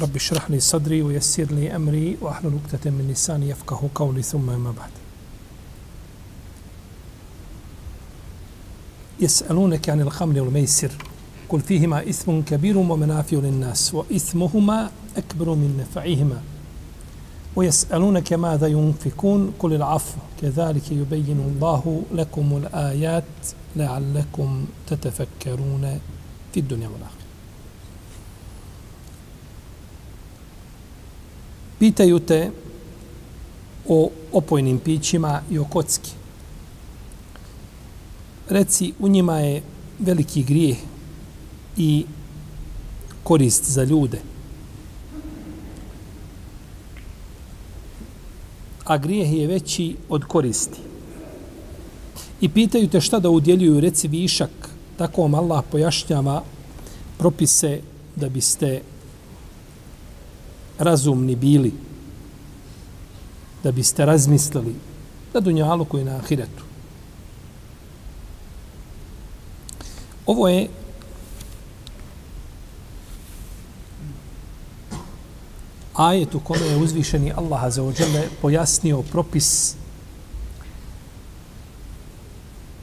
رب اشرح لي صدري ويسر لي أمري وأحلل عقدة من لساني يفقه قولي ثم ما بعد. يسألونك عن الخمر والميسر قل فيهما إثم كبير ومنافع للناس وإثمهما أكبر من نفعهما. ويسألونك ماذا ينفقون قل العفو كذلك يبين الله لكم الآيات لعلكم تتفكرون في الدنيا والآخرة. Pitaju te o opojnim pićima i o kocki. Reci, u njima je veliki grijeh i korist za ljude. A grijeh je veći od koristi. I pitaju te šta da udjeljuju, reci višak. Tako vam Allah pojašnjava propise da biste razumni bili, da biste razmislili na dunjalu koji na ahiretu. Ovo je ajet u kome je uzvišeni Allah za ođele pojasnio propis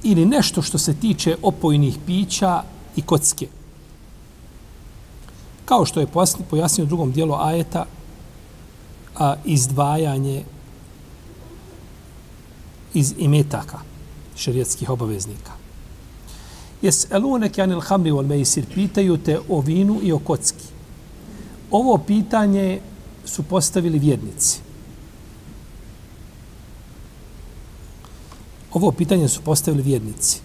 ili nešto što se tiče opojnih pića i kocke. Kao što je pojasnio u drugom dijelu ajeta a, izdvajanje iz imetaka šerijetskih obaveznika. Jes elunek anil hamri wal mejsir, pitaju te o vinu i o kocki. Ovo pitanje su postavili vjernici. Ovo pitanje su postavili vjernici.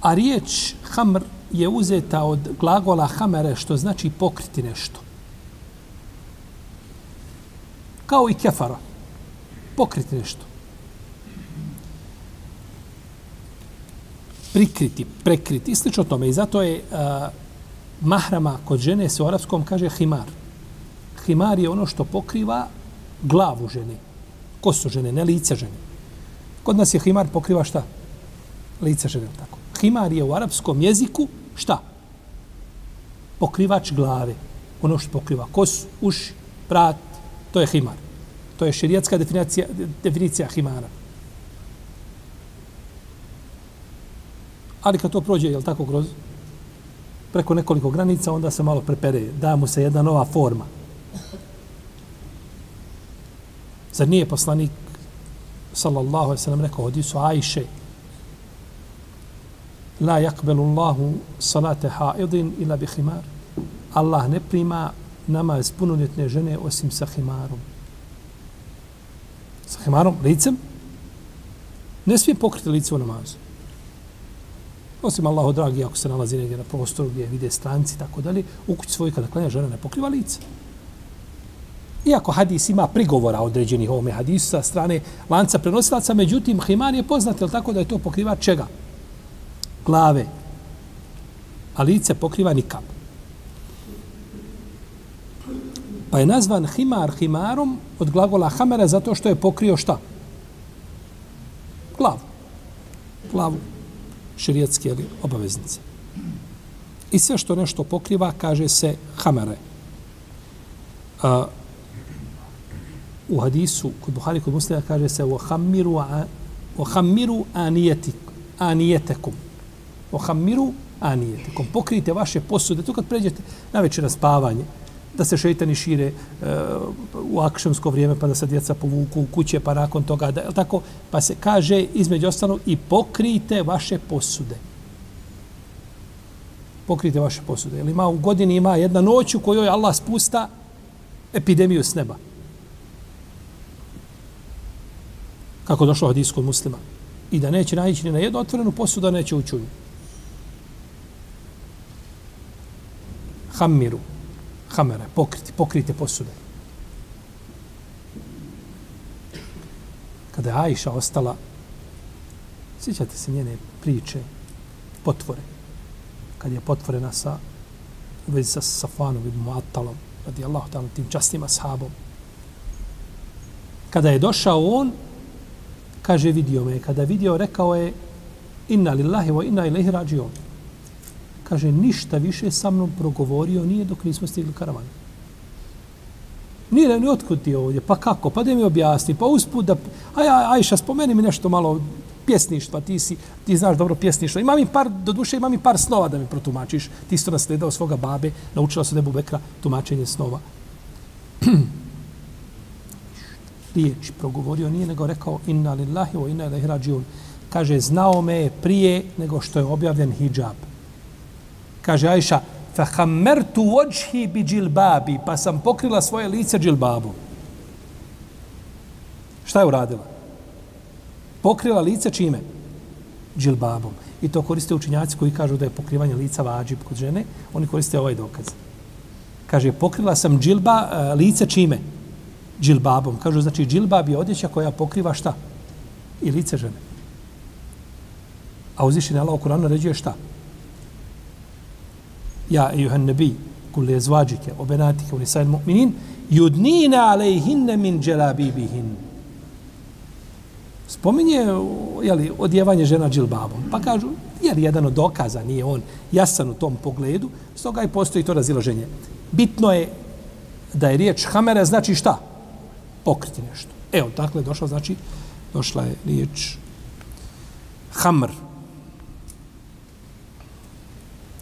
A riječ hamr je uzeta od glagola hamere, što znači pokriti nešto. Kao i kefara. Pokriti nešto. Prikriti, prekriti, i slično tome. I zato je a, mahrama kod žene se u arapskom kaže himar. Himar je ono što pokriva glavu žene. Kosu žene, ne lice žene. Kod nas je himar pokriva šta? Lice žene, tako. Himar je u arapskom jeziku šta? Pokrivač glave. Ono što pokriva kosu, uši, prat, to je himar. To je širijatska definicija, definicija himara. Ali kad to prođe, je tako, kroz preko nekoliko granica, onda se malo prepere, da mu se jedna nova forma. Zar nije poslanik, sallallahu alaihi sallam, rekao, odi su Ajše, la yakbalu Allahu salate haidin ila bi himar. Allah ne prima namaz punoljetne žene osim sa himarom. Sa himarom, licem, ne smije pokriti lice u namazu. Osim Allahu dragi, ako se nalazi negdje na prostoru gdje vide stranci, i tako dalje, u kući svoj kada klanja žena ne pokriva lice. Iako hadis ima prigovora određenih ovome hadisu sa strane lanca prenosilaca, međutim, himar je poznat, je tako da je to pokriva čega? Glave. A lice pokriva nikam. Pa je nazvan himar himarom od glagola hamera zato što je pokrio šta? Glavu. Glavu širijetske obaveznice. I sve što nešto pokriva, kaže se hamere. A, u hadisu, kod Buhari, kod muslima, kaže se وَحَمِّرُوا وَحَمِّرُوا آنِيَتَكُمْ Ohamiru anijete. Kom pokrijte vaše posude. To kad pređete na večera spavanje, da se šeitani šire e, u akšemsko vrijeme, pa da se djeca povuku u kuće, pa nakon toga, da, tako, pa se kaže između ostalo i pokrijte vaše posude. Pokrijte vaše posude. Jer ima u godini ima jedna noć u kojoj Allah spusta epidemiju s neba. Kako došlo kod muslima. I da neće naići ni na jednu otvorenu posudu, da neće ući u nju. Hamiru. Hamere, pokriti, pokrite posude. Kada je Ajša ostala, sjećate se njene priče, potvore, kad je potvorena sa, u vezi sa Safanom i Muattalom, radi Allah, tim častim ashabom. Kada je došao on, kaže, vidio me. Kada vidio, rekao je, inna lillahi wa inna ilaihi rađion. Kaže, ništa više sa mnom progovorio nije dok nismo stigli karavan. Nije, ni otkud ti ovdje, pa kako, pa da mi objasni, pa usput da, aj, aj, ajša, spomeni mi nešto malo pjesništva, ti si, ti znaš dobro pjesništvo. Imam i par, do duše imam i par snova da mi protumačiš. Ti isto nasledao svoga babe, naučila se Nebu Bekra tumačenje snova. riječ progovorio, nije nego rekao inna lillahi wa inna ilaihi rađiun. Kaže, znao me je prije nego što je objavljen hijab. Kaže Ajša, fahammertu vođhi bi džilbabi, pa sam pokrila svoje lice džilbabom. Šta je uradila? Pokrila lice čime? Džilbabom. I to koriste učinjaci koji kažu da je pokrivanje lica vađib kod žene. Oni koriste ovaj dokaz. Kaže, pokrila sam džilba, e, lice čime? džilbabom. Kažu, znači, džilbab je odjeća koja pokriva šta? I lice žene. A uzviši Allah u Kuranu naređuje šta? Ja, ejuhan nebi, kule je zvađike, obenatike, unisajn mu'minin, judnina alejhinne min dželabibihin. Spominje jeli, odjevanje žena džilbabom. Pa kažu, jer jedan od dokaza nije on jasan u tom pogledu, stoga i postoji to razilaženje. Bitno je da je riječ hamere, znači šta? pokriti nešto. Evo, dakle, došla, znači, došla je riječ hamr.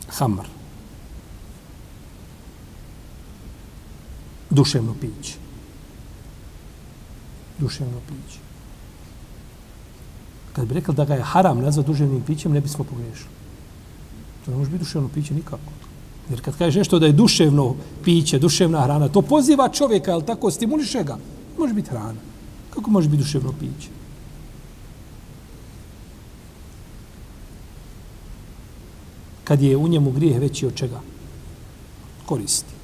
Hamr. Duševno piće. Duševno piće. Kad bi rekli da ga je haram nazva duševnim pićem, ne bismo pogrešili. To ne može biti duševno piće nikako. Jer kad kažeš nešto da je duševno piće, duševna hrana, to poziva čovjeka, ali tako stimuliše ga. Može biti hrana. Kako može biti duševno piće? Kad je u njemu grijeh veći od čega? Koristi.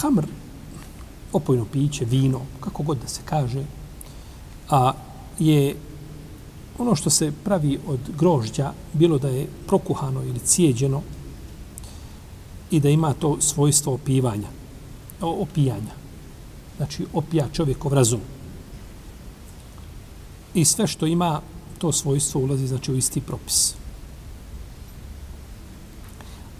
Hamr, opojno piće, vino, kako god da se kaže, a je ono što se pravi od grožđa, bilo da je prokuhano ili cijeđeno i da ima to svojstvo opivanja, opijanja. Znači, opija čovjekov razum. I sve što ima to svojstvo ulazi znači, u isti propis.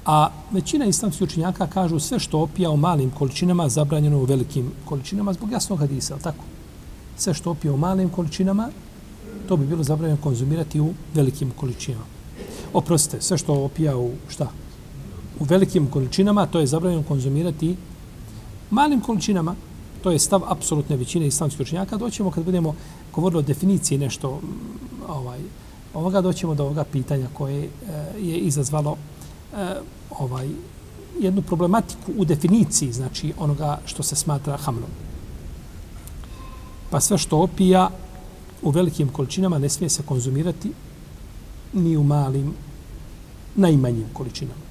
A većina islamskih učinjaka kažu sve što opija u malim količinama zabranjeno u velikim količinama zbog jasnog hadisa, tako? Sve što opija u malim količinama to bi bilo zabranjeno konzumirati u velikim količinama. Oprostite, sve što opija u šta? U velikim količinama, to je zabranjeno konzumirati malim količinama. To je stav apsolutne većine islamskih učinjaka. Doćemo kad budemo govorili o definiciji nešto mm, ovaj, ovoga, doćemo do ovoga pitanja koje e, je izazvalo Eh, ovaj jednu problematiku u definiciji, znači onoga što se smatra hamlom. Pa sve što opija u velikim količinama ne smije se konzumirati ni u malim, najmanjim količinama.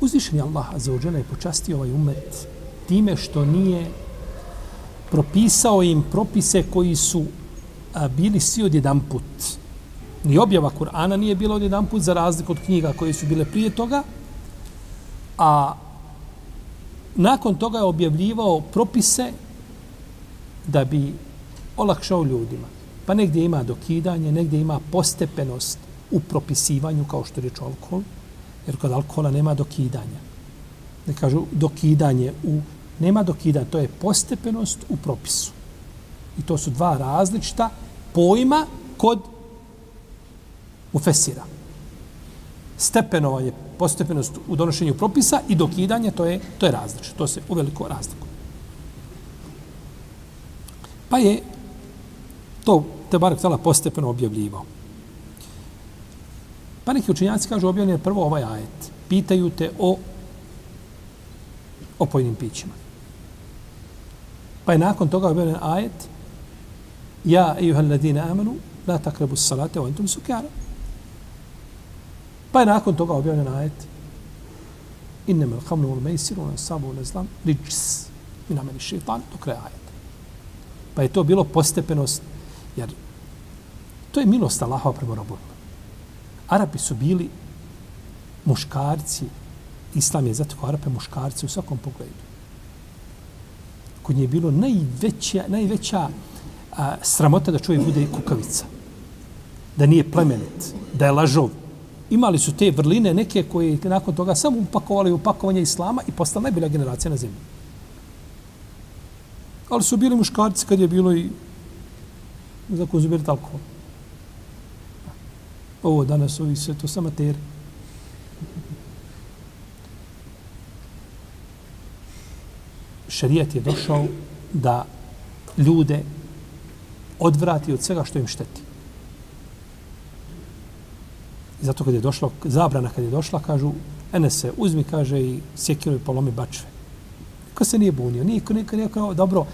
Uzvišen je Allah za uđele je počastio ovaj umet time što nije propisao im propise koji su a, bili svi od jedan put. Ni objava Kur'ana nije bila od jedan put za razliku od knjiga koje su bile prije toga, a nakon toga je objavljivao propise da bi olakšao ljudima. Pa negdje ima dokidanje, negdje ima postepenost u propisivanju, kao što reče alkohol, jer kod alkohola nema dokidanja. Ne kažu dokidanje u... Nema dokida, to je postepenost u propisu. I to su dva različita pojma kod ufesira. Stepenovanje postepenost u donošenju propisa i dokidanje, to je, to je različito. To se uveliko razliku. Pa je to te bar htjela postepeno objavljivao. Pa neki učinjaci kažu objavljen je prvo ovaj ajet. Pitaju te o opojnim pićima. Pa je nakon toga objavljen ajet Ja, ejuhal ladine amanu, la takrebu salate o entum sukjara. Pa je nakon toga objavljen ajet Innama al-khamru wal maisiru wal ansabu wal azlam rijs min amali šeitan, do kraja ajeta. Pa je to bilo postepenost jer to je milost Allaha prema robovima. Arapi su bili muškarci, islam je zato Arape muškarci u svakom pogledu. Kod nje je bilo najveća, najveća a, sramota da čovjek bude kukavica. Da nije plemenit, da je lažov, imali su te vrline neke koje nakon toga samo upakovali u upakovanje islama i postala najbolja generacija na zemlji. Ali su bili muškarci kad je bilo i za konzumirati alkohol. Ovo danas ovi sve to samateri. Šerijat je došao da ljude odvrati od svega što im šteti. I zato kad je došlo, zabrana kad je došla, kažu, ene se, uzmi, kaže, i sjekiru i polomi bačve. Niko se nije bunio, niko, niko nije, nije, dobro,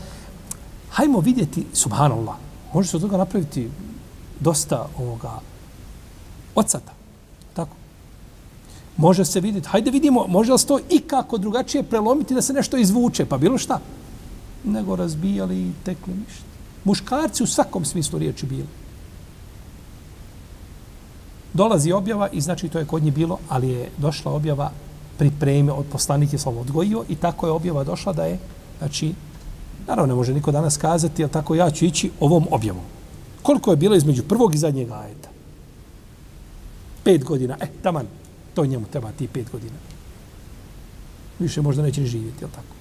hajmo vidjeti, subhanallah, može se od toga napraviti dosta ovoga ocata. Može se vidjeti, hajde vidimo, može li se to i kako drugačije prelomiti da se nešto izvuče, pa bilo šta. Nego razbijali i tekli ništa. Muškarci u svakom smislu riječi bili dolazi objava i znači to je kod njih bilo, ali je došla objava pripreme od poslanike sam odgojio i tako je objava došla da je, znači, naravno ne može niko danas kazati, ali tako ja ću ići ovom objavom. Koliko je bilo između prvog i zadnjeg ajeta? Pet godina. E, taman, to njemu treba ti pet godina. Više možda neće živjeti, jel tako?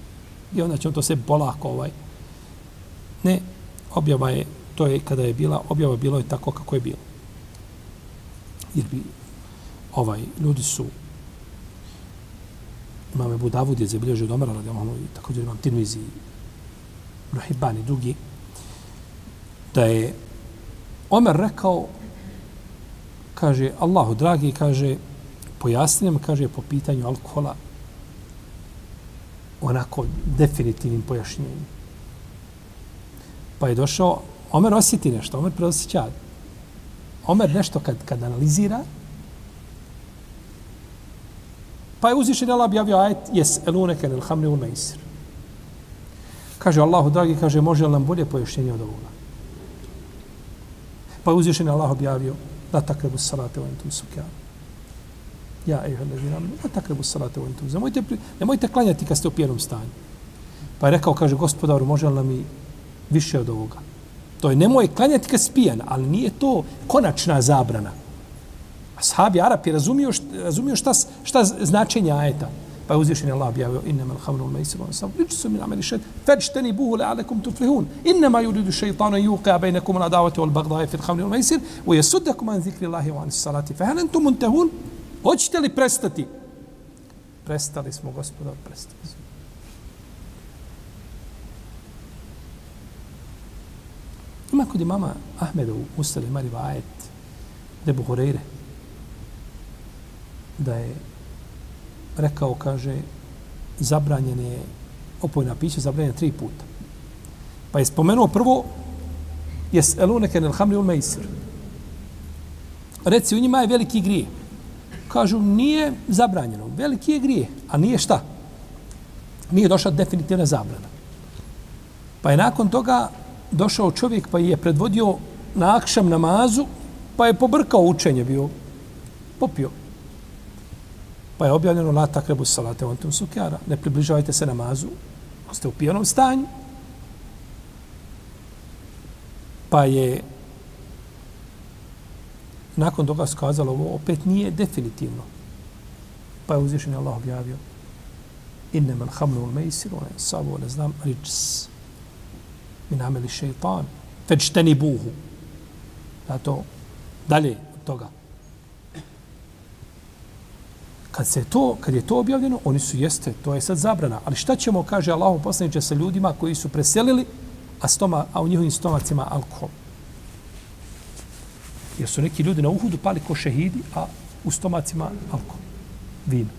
I onda će on to se polako ovaj. Ne, objava je, to je kada je bila, objava bilo je tako kako je bilo jer bi ovaj ljudi su imam Ebu Davud je zabilježio od Omara radi ono, i također imam Tirmizi Ruhiban i drugi da je Omer rekao kaže Allahu dragi kaže pojasnijem kaže po pitanju alkohola onako definitivnim pojašnjenjem pa je došao Omer osjeti nešto Omer preosjeća Omer nešto kad, kad analizira, pa je uzvišen Allah objavio ajet, jes eluneke nel hamni u meisir. Kaže Allahu, dragi, kaže, može li nam bolje pojašnjenje od ovoga? Pa je uzvišen Allah objavio, da takrebu salate u entum sukjavu. Ja, ejha, ne nam, da takrebu salate u entum. Nemojte, nemojte klanjati kad ste u pijenom stanju. Pa je rekao, kaže, gospodaru, može li nam i više od ovoga? To je nemoj klanjati kad spijan, ali nije to konačna zabrana. Ashabi Arapi razumiju, razumio, razumiju šta, šta značenje ajeta. Pa je uzvišen Allah objavio innama al-hamru al-maisiru wa sabu liču min amali šed fajtani buhu la'alakum tuflihun innama yuridu shaytanu yuqa bainakum al-adawati wal-baghdha'i fi al-khamri wal-maisir wa yasuddakum an dhikri Allahi wa an salati fa hal antum muntahun hoćete li prestati prestali smo gospodar prestali smo Ima kod imama Ahmeda u Ustali ima rivajet Rebu Horeire da je rekao, kaže, zabranjen je opojna pića, zabranjen tri puta. Pa je spomenuo prvo jes eluneke nel hamri ul meisir. Reci, u njima je veliki grije. Kažu, nije zabranjeno. Veliki je grije. A nije šta? Nije došla definitivna zabrana. Pa je nakon toga došao čovjek pa je predvodio na akšam namazu, pa je pobrkao učenje bio, popio. Pa je objavljeno la takrebu salate ontum sukjara, ne približavajte se namazu, ste u pijanom stanju. Pa je nakon toga skazalo ovo opet nije definitivno. Pa je uzvišen Allah objavio innama al-khamru wal-maisir wa sabu ne znam rijs min ameli šeitan. Fečteni buhu. Zato, dalje od toga. Kad se to, kad je to objavljeno, oni su jeste, to je sad zabrana. Ali šta ćemo, kaže Allah, poslaniče sa ljudima koji su preselili, a, stoma, a u njihovim stomacima alkohol. Jer su neki ljudi na uhudu pali ko šehidi, a u stomacima alkohol, vino.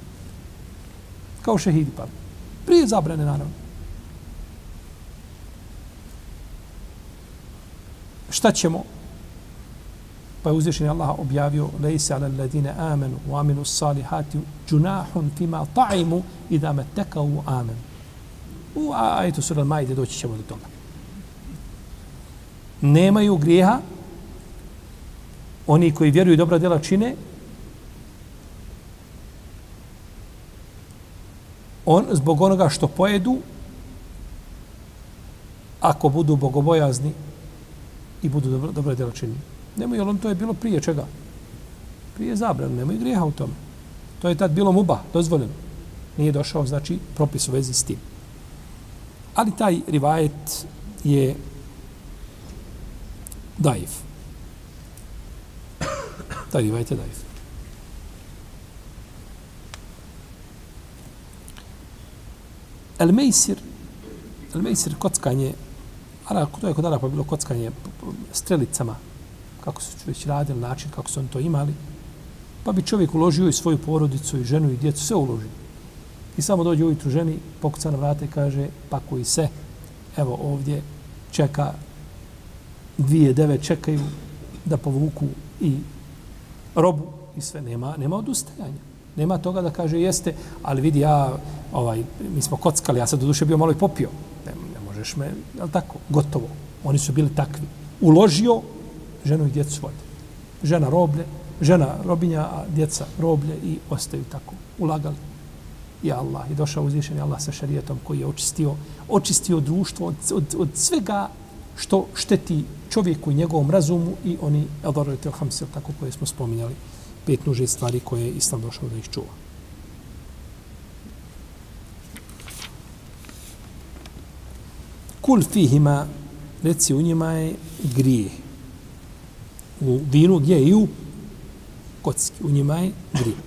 Kao šehidi pali. Prije zabrane, naravno. Šta ćemo? Pa je uzvišen Allah objavio lejse ala ladine amenu u aminu salihati džunahun fima ta'imu i da me tekao u amen. U ajetu sura majde doći ćemo do toga. Nemaju grijeha oni koji vjeruju dobra djela čine on, zbog onoga što pojedu ako budu bogobojazni i budu dobro, dobro djelo čini. Nemoj, jer on to je bilo prije čega? Prije zabranu, nemoj grijeha u tome. To je tad bilo muba, dozvoljeno. Nije došao, znači, propis u vezi s tim. Ali taj rivajet je daif. Taj rivajet je daif. El Mejsir, El Mejsir, kockanje, Ara, to je kod Arapa bilo kockanje strelicama, kako su već radili, način kako su oni to imali. Pa bi čovjek uložio i svoju porodicu, i ženu, i djecu, sve uložio. I samo dođe ujutru ženi, pokuca na vrate i kaže, pakuj se, evo ovdje čeka, dvije deve čekaju da povuku i robu i sve. Nema, nema odustajanja. Nema toga da kaže jeste, ali vidi ja, ovaj, mi smo kockali, ja sam do duše bio malo i popio. Ne, ne možeš me, je tako, gotovo. Oni su bili takvi. Uložio, ženu i djecu vode. Žena roblje, žena robinja, a djeca roblje i ostaju tako. Ulagali. I Allah. I došao uzvišen Allah sa šarijetom koji je očistio, očistio društvo od, od, od svega što šteti čovjeku i njegovom razumu i oni adoraju tel hamsil, tako koje smo spominjali, pet nuže stvari koje je Islam došao da ih čuva. Kul fihima, reci u njima je grije. U vinu gdje i u kocki, u njima je grije.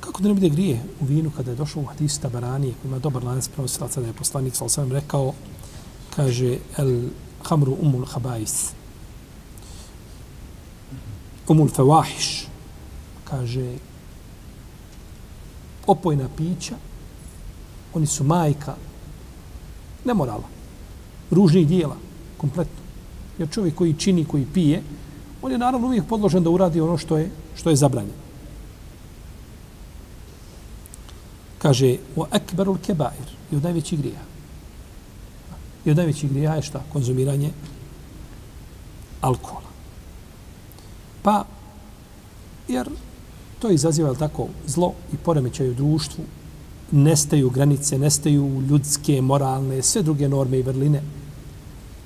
Kako da ne bude grije u vinu kada je došao u hadisu Tabarani, koji ima dobar lanac prenosilaca da je poslanik, sal sam rekao, kaže, el hamru umul habais. Umul fevahiš. Kaže, opojna pića, oni su majka nemorala, ružnih dijela, kompletno. Jer čovjek koji čini, koji pije, on je naravno uvijek podložen da uradi ono što je, što je zabranjeno. Kaže, o ekberul kebair, i od najvećih grija. I od najvećih grija je šta? Konzumiranje alkohola. Pa, jer to izaziva, je tako, zlo i poremećaju društvu, nestaju granice, nestaju ljudske, moralne, sve druge norme i vrline,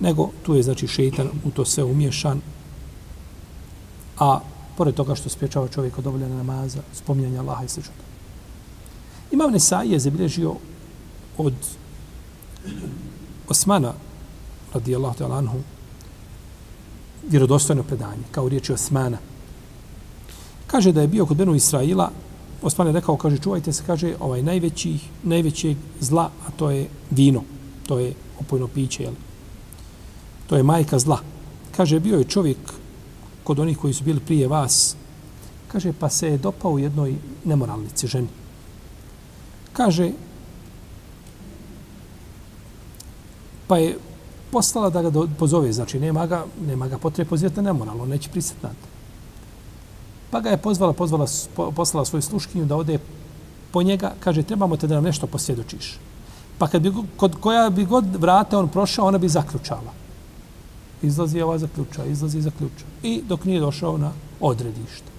nego tu je, znači, šeitan u to sve umješan, a pored toga što spječava čovjek od obavljanja namaza, spominjanja Allaha i sl. Imam Nesai je zabilježio od Osmana, radijallahu ta'ala anhu, vjerodostojno predanje, kao riječi Osmana. Kaže da je bio kod Benu Israila, Osman je rekao, kaže, čuvajte se, kaže, ovaj najveći, najvećeg zla, a to je vino, to je opojno piće, jel? To je majka zla. Kaže, bio je čovjek kod onih koji su bili prije vas, kaže, pa se je dopao u jednoj nemoralnici ženi. Kaže, pa je poslala da ga do, pozove, znači nema ga, nema ga potrebe pozivati na nemoral, on neće pristati na to. Pa ga je pozvala, pozvala, poslala svoju sluškinju da ode po njega, kaže, trebamo te da nam nešto posvjedočiš. Pa kad bi, kod koja bi god vrata on prošao, ona bi zaključala. Izlazi ova zaključa, izlazi zaključa. I dok nije došao na odredište.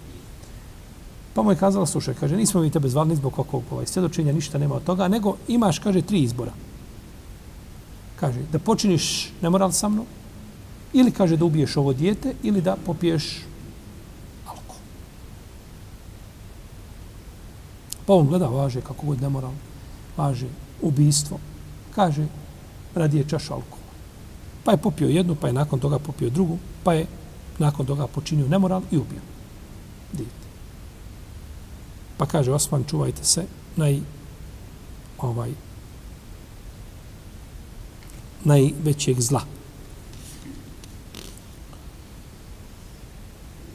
Pa mu je kazala, slušaj, kaže, nismo mi tebe zvali zbog kakvog ovaj, svjedočenja, ništa nema od toga, nego imaš, kaže, tri izbora kaže da počiniš nemoral sa mnom ili kaže da ubiješ ovo dijete ili da popiješ alkohol. Pa on gleda, važe kako god nemoral, važe ubijstvo, kaže radije čašu alkohola. Pa je popio jednu, pa je nakon toga popio drugu, pa je nakon toga počinio nemoral i ubio dijete. Pa kaže Osman, čuvajte se, naj, ovaj, najvećeg zla.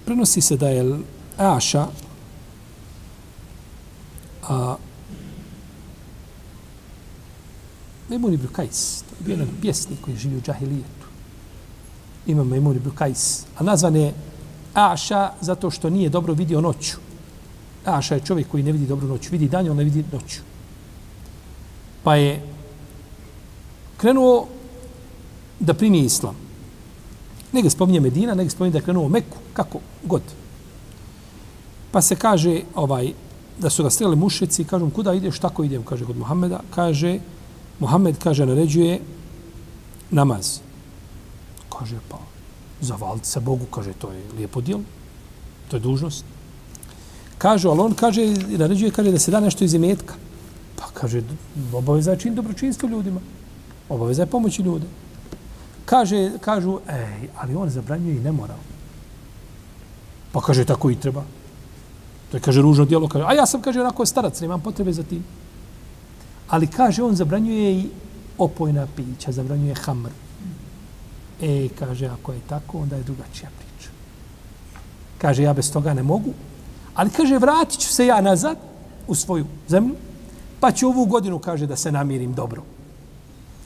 Prenosi se da je Aša a Memun ibn Kajs, to je bio jedan pjesnik koji živi u džahilijetu. Ima Memun ibn Kajs, a nazvan je Aša zato što nije dobro vidio noću. Aša je čovjek koji ne vidi dobro noću. Vidi dan, on ne vidi noću. Pa je krenuo da primi islam. Nega spominje Medina, nega spominje da je krenuo Meku, kako god. Pa se kaže ovaj da su ga streli mušici, kažu kuda ideš, tako idem, kaže kod Muhameda, kaže, Muhammed kaže, naređuje namaz. Kaže, pa, zavaliti se Bogu, kaže, to je lijepo djelo, to je dužnost. Kaže, ali on kaže, naređuje, kaže, da se da nešto iz imetka. Pa kaže, obaveza je čin dobročinstvo ljudima. Obaveza je pomoći ljude. Kaže, kažu, ej, ali on zabranjuje i nemoral. Pa kaže, tako i treba. To je, kaže, ružno dijelo. Kaže, a ja sam, kaže, onako starac, nemam potrebe za tim. Ali, kaže, on zabranjuje i opojna pića, zabranjuje hamr. E, kaže, ako je tako, onda je drugačija priča. Kaže, ja bez toga ne mogu. Ali, kaže, vratit ću se ja nazad u svoju zemlju, pa ću ovu godinu, kaže, da se namirim dobro.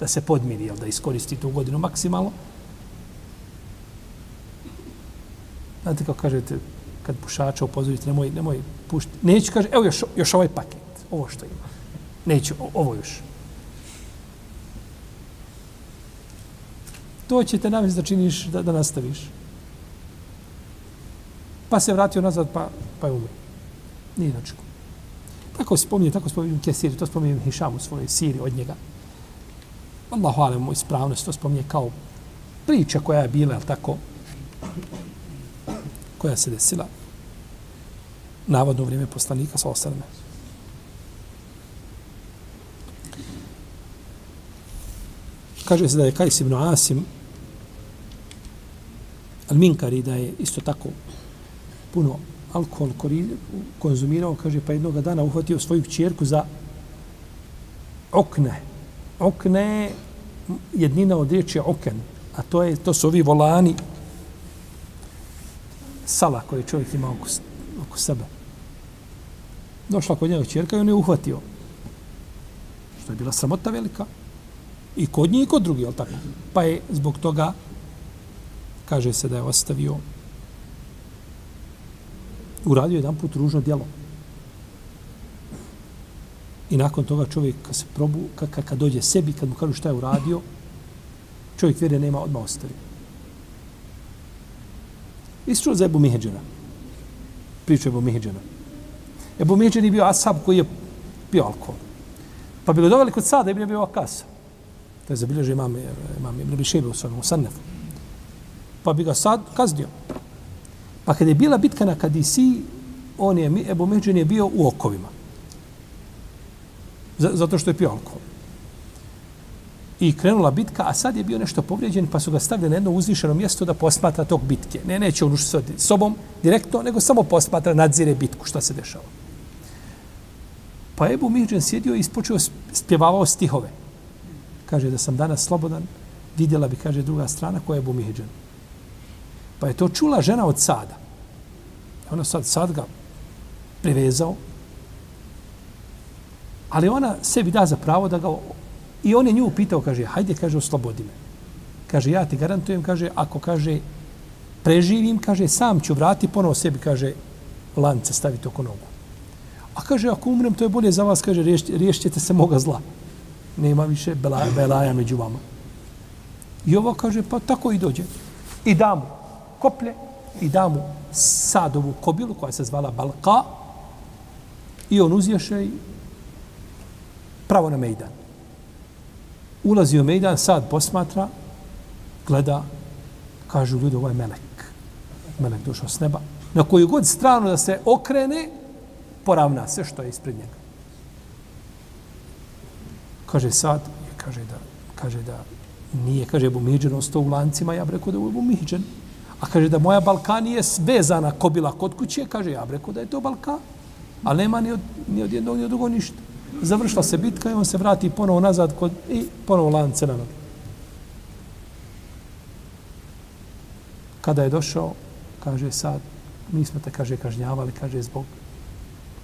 Da se podmiri, jel, da iskoristi tu godinu maksimalno. Znate kako kažete, kad pušača upozorite, nemoj, nemoj pušti. Neću, kaže, evo još, još ovaj paket, ovo što ima. Neću, ovo još. To će te navesti da činiš, da, da nastaviš. Pa se vratio nazad, pa, pa je umri. Nije načko. Tako spominje, tako spominje Kesiri, to spominje Hišam u svojoj siri od njega. Allahu alemu mu ispravnost, to spominje kao priča koja je bila, tako, koja se desila navodno u vrijeme poslanika sa ostaneme. Kaže se da je Kajs ibn Asim Al-Minkari da je isto tako puno alkohol konzumirao, kaže, pa jednog dana uhvatio svoju čerku za okne. Okne jednina od riječi oken, a to, je, to su ovi volani sala koje čovjek ima oko, oko sebe. Došla kod njega čerka i on je uhvatio. Što je bila sramota velika. I kod njih i kod drugi, jel tako? Pa je zbog toga, kaže se da je ostavio, uradio jedan put ružno djelo. I nakon toga čovjek kad se probu, kad, kad, kad dođe sebi, kad mu kažu šta je uradio, čovjek vjere nema, odmah ostavi. Isto za Ebu Miheđana. Priča Ebu Miheđana. Ebu Miheđan je bio asab koji je pio alkohol. Pa bilo doveli kod sada, je bio akasa. To je zabilježio imam, imam Ibn Bišebe u svojom Sannefu. Pa bi ga sad kaznio. Pa kada je bila bitka na Kadisi, on je, Ebu Miheđan je bio u okovima. Zato što je pio alkohol. I krenula bitka, a sad je bio nešto povrijeđen, pa su ga stavili na jedno uzvišeno mjesto da posmatra tog bitke. Ne, neće on ušli sa sobom direktno, nego samo posmatra, nadzire bitku, šta se dešava. Pa Ebu Mihđan sjedio i ispočeo spjevavao stihove. Kaže da sam danas slobodan, vidjela bi, kaže druga strana, koja je Ebu Mihđan. Pa je to čula žena od sada. Ona sad, sad ga privezao, ali ona sebi da za pravo da ga I on je nju pitao, kaže, hajde, kaže, oslobodi me. Kaže, ja ti garantujem, kaže, ako, kaže, preživim, kaže, sam ću vrati ponovo sebi, kaže, lance staviti oko nogu. A kaže, ako umrem, to je bolje za vas, kaže, riješćete se moga zla. Nema više belaja, belaja među vama. I ovo kaže, pa tako i dođe. I da mu koplje, i da mu sadovu kobilu, koja se zvala Balka, i on uzješe i pravo na Mejdan ulazi u Mejdan, sad posmatra, gleda, kažu ljudi, ovo je melek. Melek došao s neba. Na koju god stranu da se okrene, poravna se što je ispred njega. Kaže sad, kaže da, kaže da nije, kaže Ebu Miđen ostao u lancima, ja bi rekao da je Ebu Miđen. A kaže da moja Balkan je svezana kobila kod kuće, kaže ja bi rekao da je to Balkan. Ali nema ni od, ni od jednog, ni od drugog ništa završila se bitka i on se vrati ponovo nazad kod, i ponovo lance na noge. Kada je došao, kaže sad, mi smo te, kaže, kažnjavali, kaže, zbog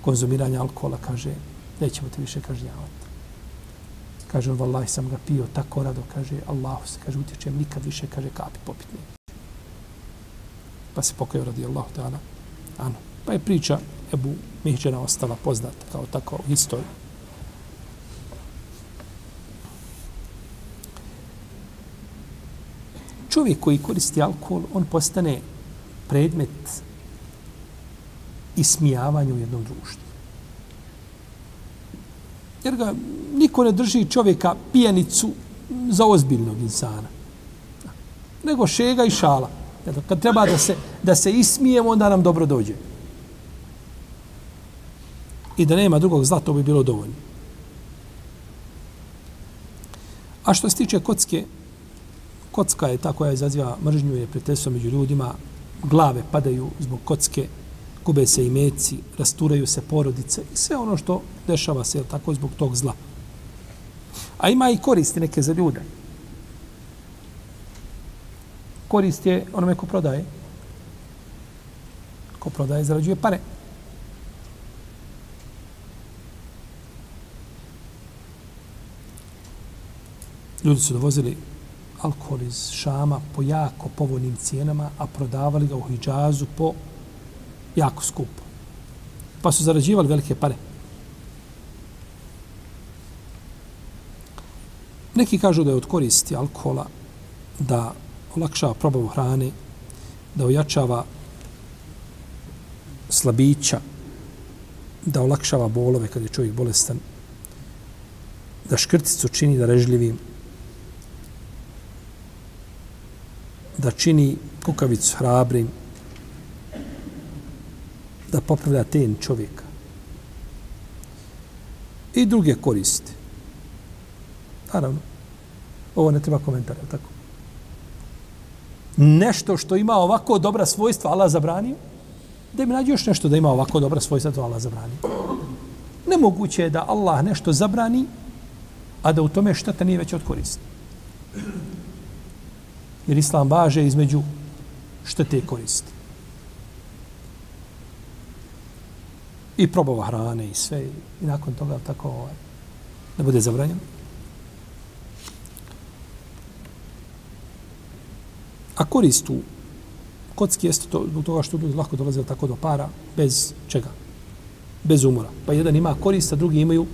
konzumiranja alkohola, kaže, nećemo te više kažnjavati. Kaže on, vallahi sam ga pio tako rado, kaže, Allahu se, kaže, utječem, nikad više, kaže, kapi popitni. Pa se pokojao radi Allahu ta'ala. Ano. Pa je priča Ebu Mihđena ostala poznata kao tako u historiji. Čovjek koji koristi alkohol, on postane predmet ismijavanja u jednom društvu. Jer ga niko ne drži čovjeka pijanicu za ozbiljnog insana. Nego šega i šala. Eto, kad treba da se, da se ismijemo, onda nam dobro dođe. I da nema drugog zla, to bi bilo dovoljno. A što se tiče kocke, kocka je ta koja izaziva mržnju, i prijateljstvo među ljudima, glave padaju zbog kocke, gube se i meci, rasturaju se porodice i sve ono što dešava se tako zbog tog zla. A ima i koristi neke za ljude. Korist je onome ko prodaje. Ko prodaje, zarađuje pare. Ljudi su dovozili alkohol iz Šama po jako povoljnim cijenama, a prodavali ga u Hidžazu po jako skupo. Pa su zarađivali velike pare. Neki kažu da je od koristi alkohola da olakšava probavu hrane, da ojačava slabića, da olakšava bolove kad je čovjek bolestan, da škrticu čini da režljivim, da čini kukavicu hrabrim, da popravlja ten čovjeka. I druge koristi. Naravno, ovo ne treba komentar, tako? Nešto što ima ovako dobra svojstva, Allah zabranio, da mi nađe još nešto da ima ovako dobra svojstva, to Allah zabranio. Nemoguće je da Allah nešto zabrani, a da u tome šteta nije već od koristi. Jer Islam važe između štete i koristi. i probava hrane i sve i nakon toga tako ovaj, da bude zabranjeno. A korist u kocki jeste to, zbog toga što ljudi lako dolaze tako do para bez čega? Bez umora. Pa jedan ima korist, a drugi imaju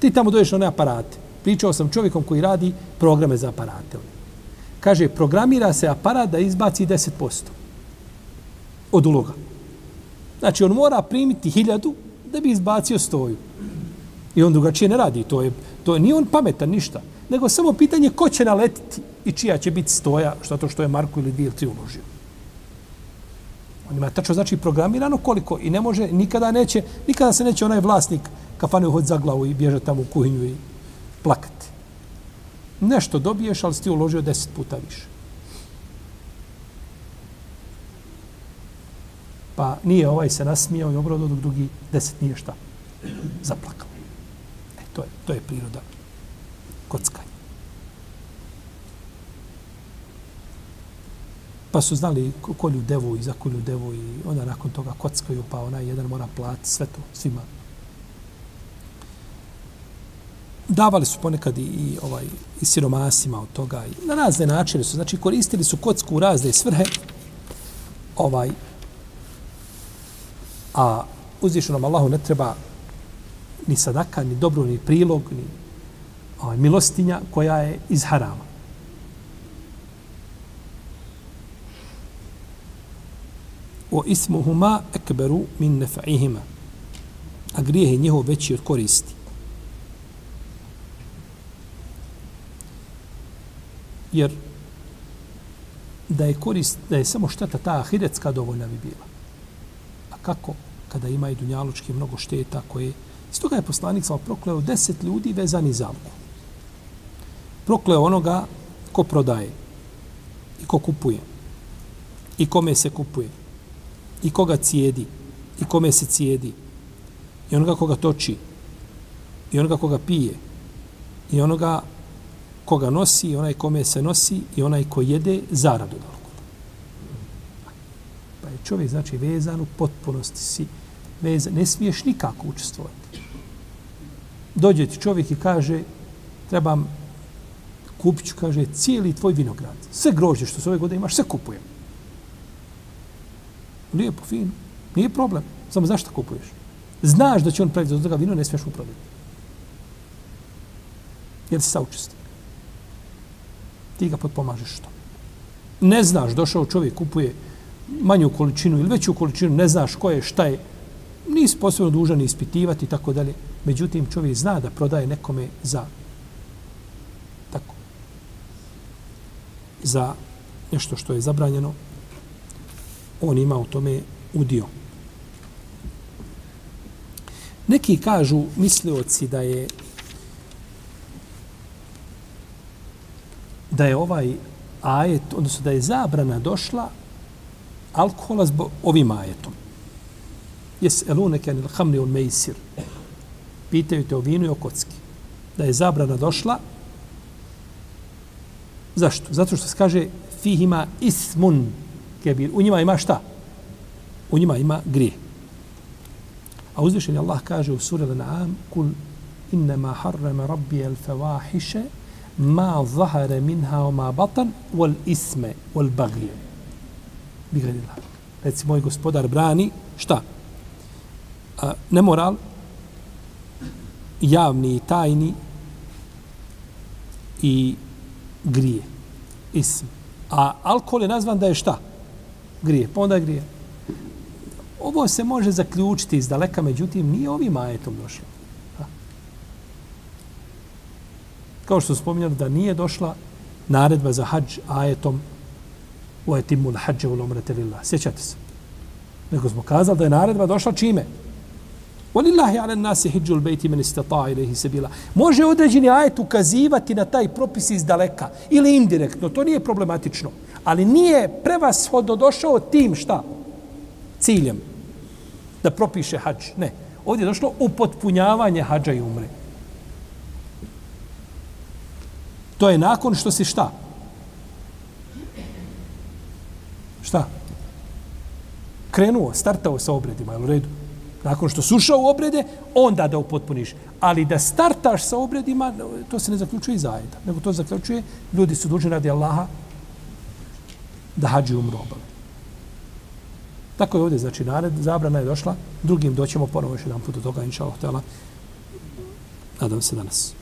ti tamo doješ na one aparate. Pričao sam čovjekom koji radi programe za aparate. Kaže, programira se aparat da izbaci 10% od uloga. Znači, on mora primiti hiljadu da bi izbacio stoju. I on drugačije ne radi. To je, to je, nije on pametan ništa. Nego samo pitanje ko će naletiti i čija će biti stoja, što to što je Marko ili dvije ili tri uložio. On ima tačno znači programirano koliko i ne može, nikada neće, nikada se neće onaj vlasnik kafane uhod za glavu i bježe tamo u kuhinju i plakati. Nešto dobiješ, ali si ti uložio deset puta više. Pa nije ovaj se nasmijao i obrodo, dok drugi deset nije šta. Zaplakao. E, to je, to je priroda kockanja. Pa su znali kolju devu i za kolju devu i onda nakon toga kockaju, pa onaj jedan mora platiti sve to svima. Davali su ponekad i, i, ovaj, i siromasima od toga. I na razne načine su, znači koristili su kocku u razne svrhe. Ovaj, a uzvišenom Allahu ne treba ni sadaka, ni dobro, ni prilog, ni ovaj, milostinja koja je iz harama. O ismuhuma ekberu min nefa'ihima. A grijeh je njihov veći od koristi. Jer da je korist, da je samo šteta ta ahiretska dovoljna bi bila kako kada ima i dunjalučki mnogo šteta koje... Stoga je poslanik samo prokleo deset ljudi vezani za alku. Prokleo onoga ko prodaje i ko kupuje i kome se kupuje i koga cijedi i kome se cijedi i onoga koga toči i onoga koga pije i onoga koga nosi i onaj kome se nosi i onaj ko jede zaradu da pa čovjek znači vezan u potpunosti si vezan, ne smiješ nikako učestvovati. Dođe ti čovjek i kaže, trebam kupit ću, kaže, cijeli tvoj vinograd. Sve grožđe što se ove godine imaš, sve kupujem. Lijepo, fino. Nije problem. Samo zašto kupuješ? Znaš da će on praviti od toga vino, ne smiješ mu prodati. Jer si saučestvovao. Ti ga potpomažeš što. Ne znaš, došao čovjek, kupuje manju količinu ili veću količinu, ne znaš ko je, šta je, nisi posebno dužan ispitivati i tako dalje. Međutim, čovjek zna da prodaje nekome za tako za nešto što je zabranjeno, on ima u tome udio. Neki kažu, mislioci, da je da je ovaj ajet, odnosno da je zabrana došla alkohola zbog ovim ajetom. Jes eluneke anil hamli ul mejsir. Pitaju te o vinu i o kocki. Da je zabrana došla. Zašto? Zato što se kaže fihima ismun kebir. U njima ima šta? U njima ima grije. A uzvišen Allah kaže u suri Al-An'am kul innama harrama rabbi al-fawahisha ma zahara minha wa ma batan wal isme wal baghi. Bigradillah. Reci moj gospodar brani šta? A, nemoral javni i tajni i grije. Ism. A alkohol je nazvan da je šta? Grije. Pa onda je grije. Ovo se može zaključiti iz daleka, međutim, nije ovim ajetom došlo. Kao što spominjali da nije došla naredba za hađ ajetom u etimu na hađe u lomrete lillah. Sjećate se. Nego smo kazali da je naredba došla čime? Walillahi ala nasi hijjul bejti men istata ilaihi sebila. Može određeni ajet ukazivati na taj propis iz daleka ili indirektno, to nije problematično. Ali nije prevashodno došao tim šta? Ciljem da propiše hađ. Ne. Ovdje je došlo upotpunjavanje hađa i umre. To je nakon što si šta? Šta? Krenuo, startao sa obredima, je u redu? Nakon što sušao u obrede, onda da upotpuniš. Ali da startaš sa obredima, to se ne zaključuje iz ajeta. Nego to zaključuje, ljudi su dužni radi Allaha da hađi umru obale. Tako je ovdje, znači, nared, zabrana je došla, drugim doćemo ponovo još jedan put do toga, inša Allah, htjela. Nadam se danas.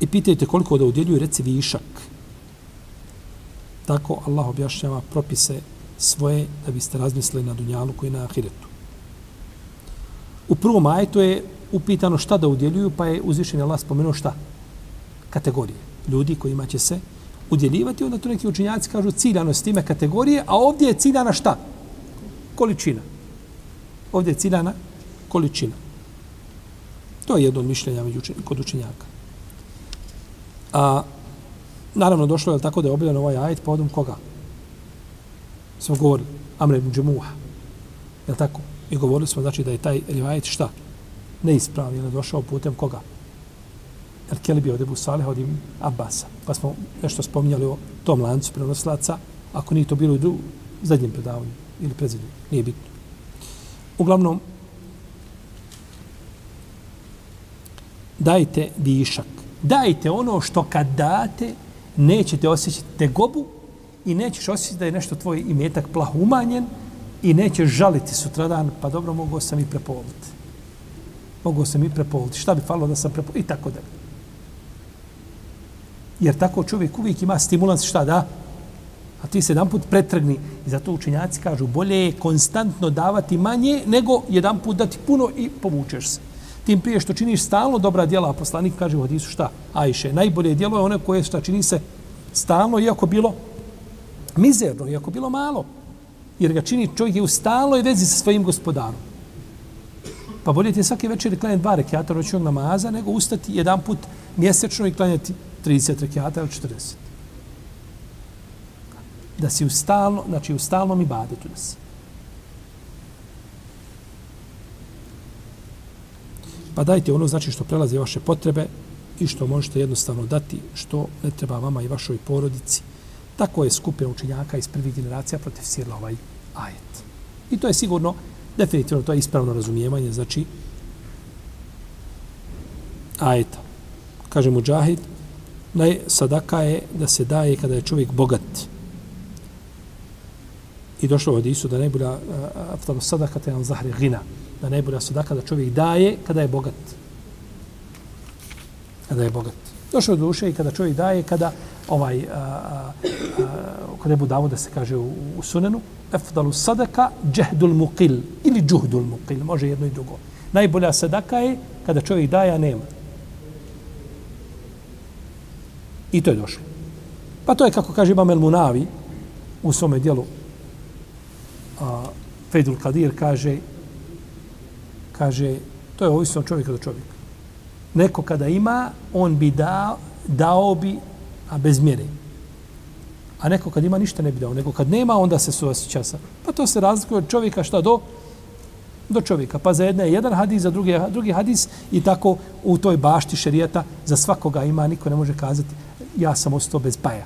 I pitajte koliko da udjeljuju, reci višak. Tako Allah objašnjava propise svoje da biste razmislili na dunjalu koji je na ahiretu. U prvom ajetu je upitano šta da udjeljuju, pa je uzvišen Allah spomenuo šta? Kategorije. Ljudi kojima će se udjeljivati, onda tu neki učinjaci kažu ciljano s time kategorije, a ovdje je ciljana šta? Količina. Ovdje je ciljana količina. To je jedno mišljenja među kod učenjaka. A, naravno, došlo je tako da je obiljan ovaj ajet povodom koga? Smo govorili, Amre ibn Džemuha. Je tako? I govorili smo, znači, da je taj rivajet šta? Neispravni, je došao putem koga? El Kelebi od Ebu Salih od Ibn Abasa. Pa smo nešto spominjali o tom lancu prenoslaca, ako nije to bilo u zadnjem predavanju ili predzadnjem, nije bitno. Uglavnom, dajte višak. Dajte ono što kad date, nećete osjećati tegobu i nećeš osjećati da je nešto tvoj imetak plah umanjen i nećeš žaliti sutradan, pa dobro, mogu sam i prepovoliti. Mogu sam i prepovoliti. Šta bi falilo da sam prepovoliti? I tako dalje. Jer tako čovjek uvijek ima stimulans šta da? A ti se jedan put pretrgni. I zato učenjaci kažu bolje je konstantno davati manje nego jedan put dati puno i povučeš se. Tim prije što činiš stalno dobra djela, a poslanik kaže u hadisu šta? Ajše, najbolje djelo je ono koje šta čini se stalno, iako bilo mizerno, iako bilo malo. Jer ga čini čovjek je u stalnoj vezi sa svojim gospodarom. Pa bolje ti svaki večer klanjati dva rekiata noćnog namaza, nego ustati jedan put mjesečno i klanjati 30 rekiata ili 40. Da si u stalno, znači u stalnom ibadetu da si. Pa dajte ono znači što prelazi vaše potrebe i što možete jednostavno dati što ne treba vama i vašoj porodici. Tako je skupina učenjaka iz prvih generacija protefsirila ovaj ajet. I to je sigurno, definitivno, to je ispravno razumijevanje, znači, ajeta. Kaže Mujahid, naj, sadaka je da se daje kada je čovjek bogat. I došlo od Isu da najbolja bude sadaka te nam zahri gina. Da najbolja sadaka da čovjek daje kada je bogat kada je bogat. Došlo do duše i kada čovjek daje, kada ovaj, a, a, a, kod Ebu se kaže u, u sunenu, efdalu sadaka džehdul muqil ili džuhdul muqil, može jedno i drugo. Najbolja sadaka je kada čovjek daje, a nema. I to je došlo. Pa to je kako kaže Imam El Munavi u svome dijelu a, Fejdul Kadir kaže kaže to je ovisno od čovjeka do čovjeka. Neko kada ima, on bi dao, dao bi, a bez mjere. A neko kad ima, ništa ne bi dao. Nego kad nema, onda se suosjeća sa. Pa to se razlikuje od čovjeka šta do? Do čovjeka. Pa za jedne je jedan hadis, za drugi, drugi hadis i tako u toj bašti šerijeta za svakoga ima, niko ne može kazati ja sam ostao bez paja.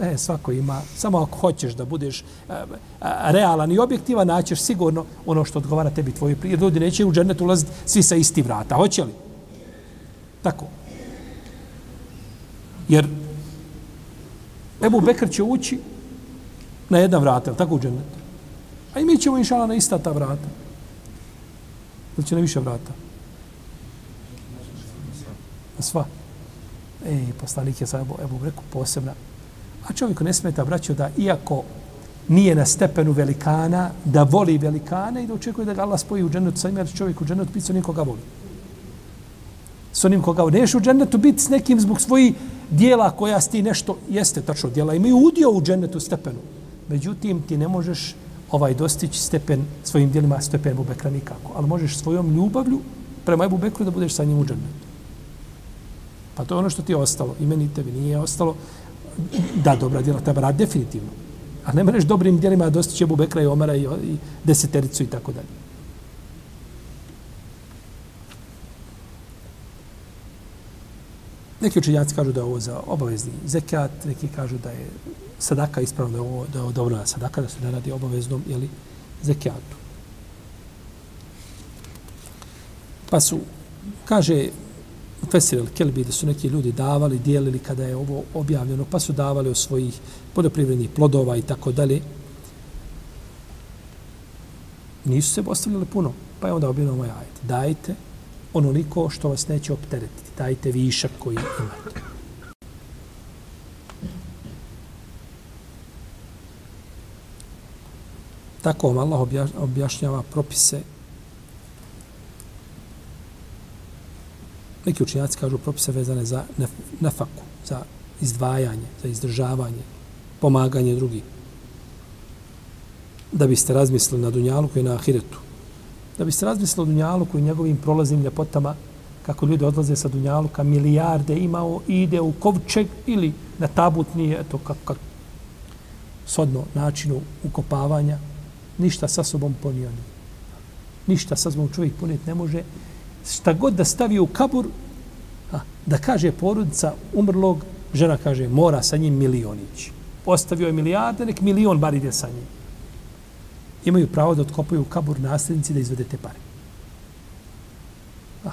E, svako ima, samo ako hoćeš da budeš a, e, a, realan i objektivan, naćeš sigurno ono što odgovara tebi tvoje prije. Ljudi neće u džennet ulaziti svi sa isti vrata. Hoće li? Tako. Jer Ebu Bekr će ući na jedna vrata, tako u džennetu. A i mi ćemo inšala na ista ta vrata. Ili će na više vrata? Na sva. Ej, poslanik je sa Ebu, Ebu Bekru posebna. A čovjeku ne smeta, braćo, da iako nije na stepenu velikana, da voli velikane i da očekuje da ga Allah spoji u džennetu sa jer čovjek u džennetu, pisao nikoga voli s onim koga neš u džennetu biti s nekim zbog svojih dijela koja ti nešto jeste tačno dijela. Imaju udio u džennetu stepenu. Međutim, ti ne možeš ovaj dostići stepen svojim dijelima stepen Ebu Bekra nikako. Ali možeš svojom ljubavlju prema Ebu Bekru da budeš sa njim u džennetu. Pa to je ono što ti je ostalo. I meni tebi nije ostalo. Da, dobra djela treba raditi, definitivno. A ne mreš dobrim djelima dostići Ebu Bekra i Omara i, i desetericu i tako dalje. Neki učenjaci kažu da je ovo za obavezni zekat, neki kažu da je sadaka ispravno da je ovo, da je ovo dobro sadaka, da se ne radi obaveznom ili zekatu. Pa su, kaže Fesir el Kelbi, da su neki ljudi davali, dijelili kada je ovo objavljeno, pa su davali od svojih poljoprivrednih plodova i tako dalje. Nisu se ostavljali puno, pa je onda objavljeno ovaj ajet. Dajte onoliko što vas neće opteretiti. Dajte višak koji imate. Tako vam Allah objašnjava propise. Neki učinjaci kažu propise vezane za nafaku, za izdvajanje, za izdržavanje, pomaganje drugih. Da biste razmislili na Dunjaluku i na Ahiretu da biste razmislili o Dunjaluku i njegovim prolaznim ljepotama, kako ljudi odlaze sa Dunjaluka, milijarde imao i ide u kovčeg ili na tabut nije, eto, kako, kak, sodno načinu ukopavanja, ništa sa sobom ponio nije. Ništa sa sobom čovjek ponijeti ne može. Šta god da stavi u kabur, a, da kaže porodica umrlog, žena kaže, mora sa njim milionić. Postavio je milijarde, nek milion bar ide sa njim imaju pravo da otkopaju kabur nasljednici da izvedete pare. A,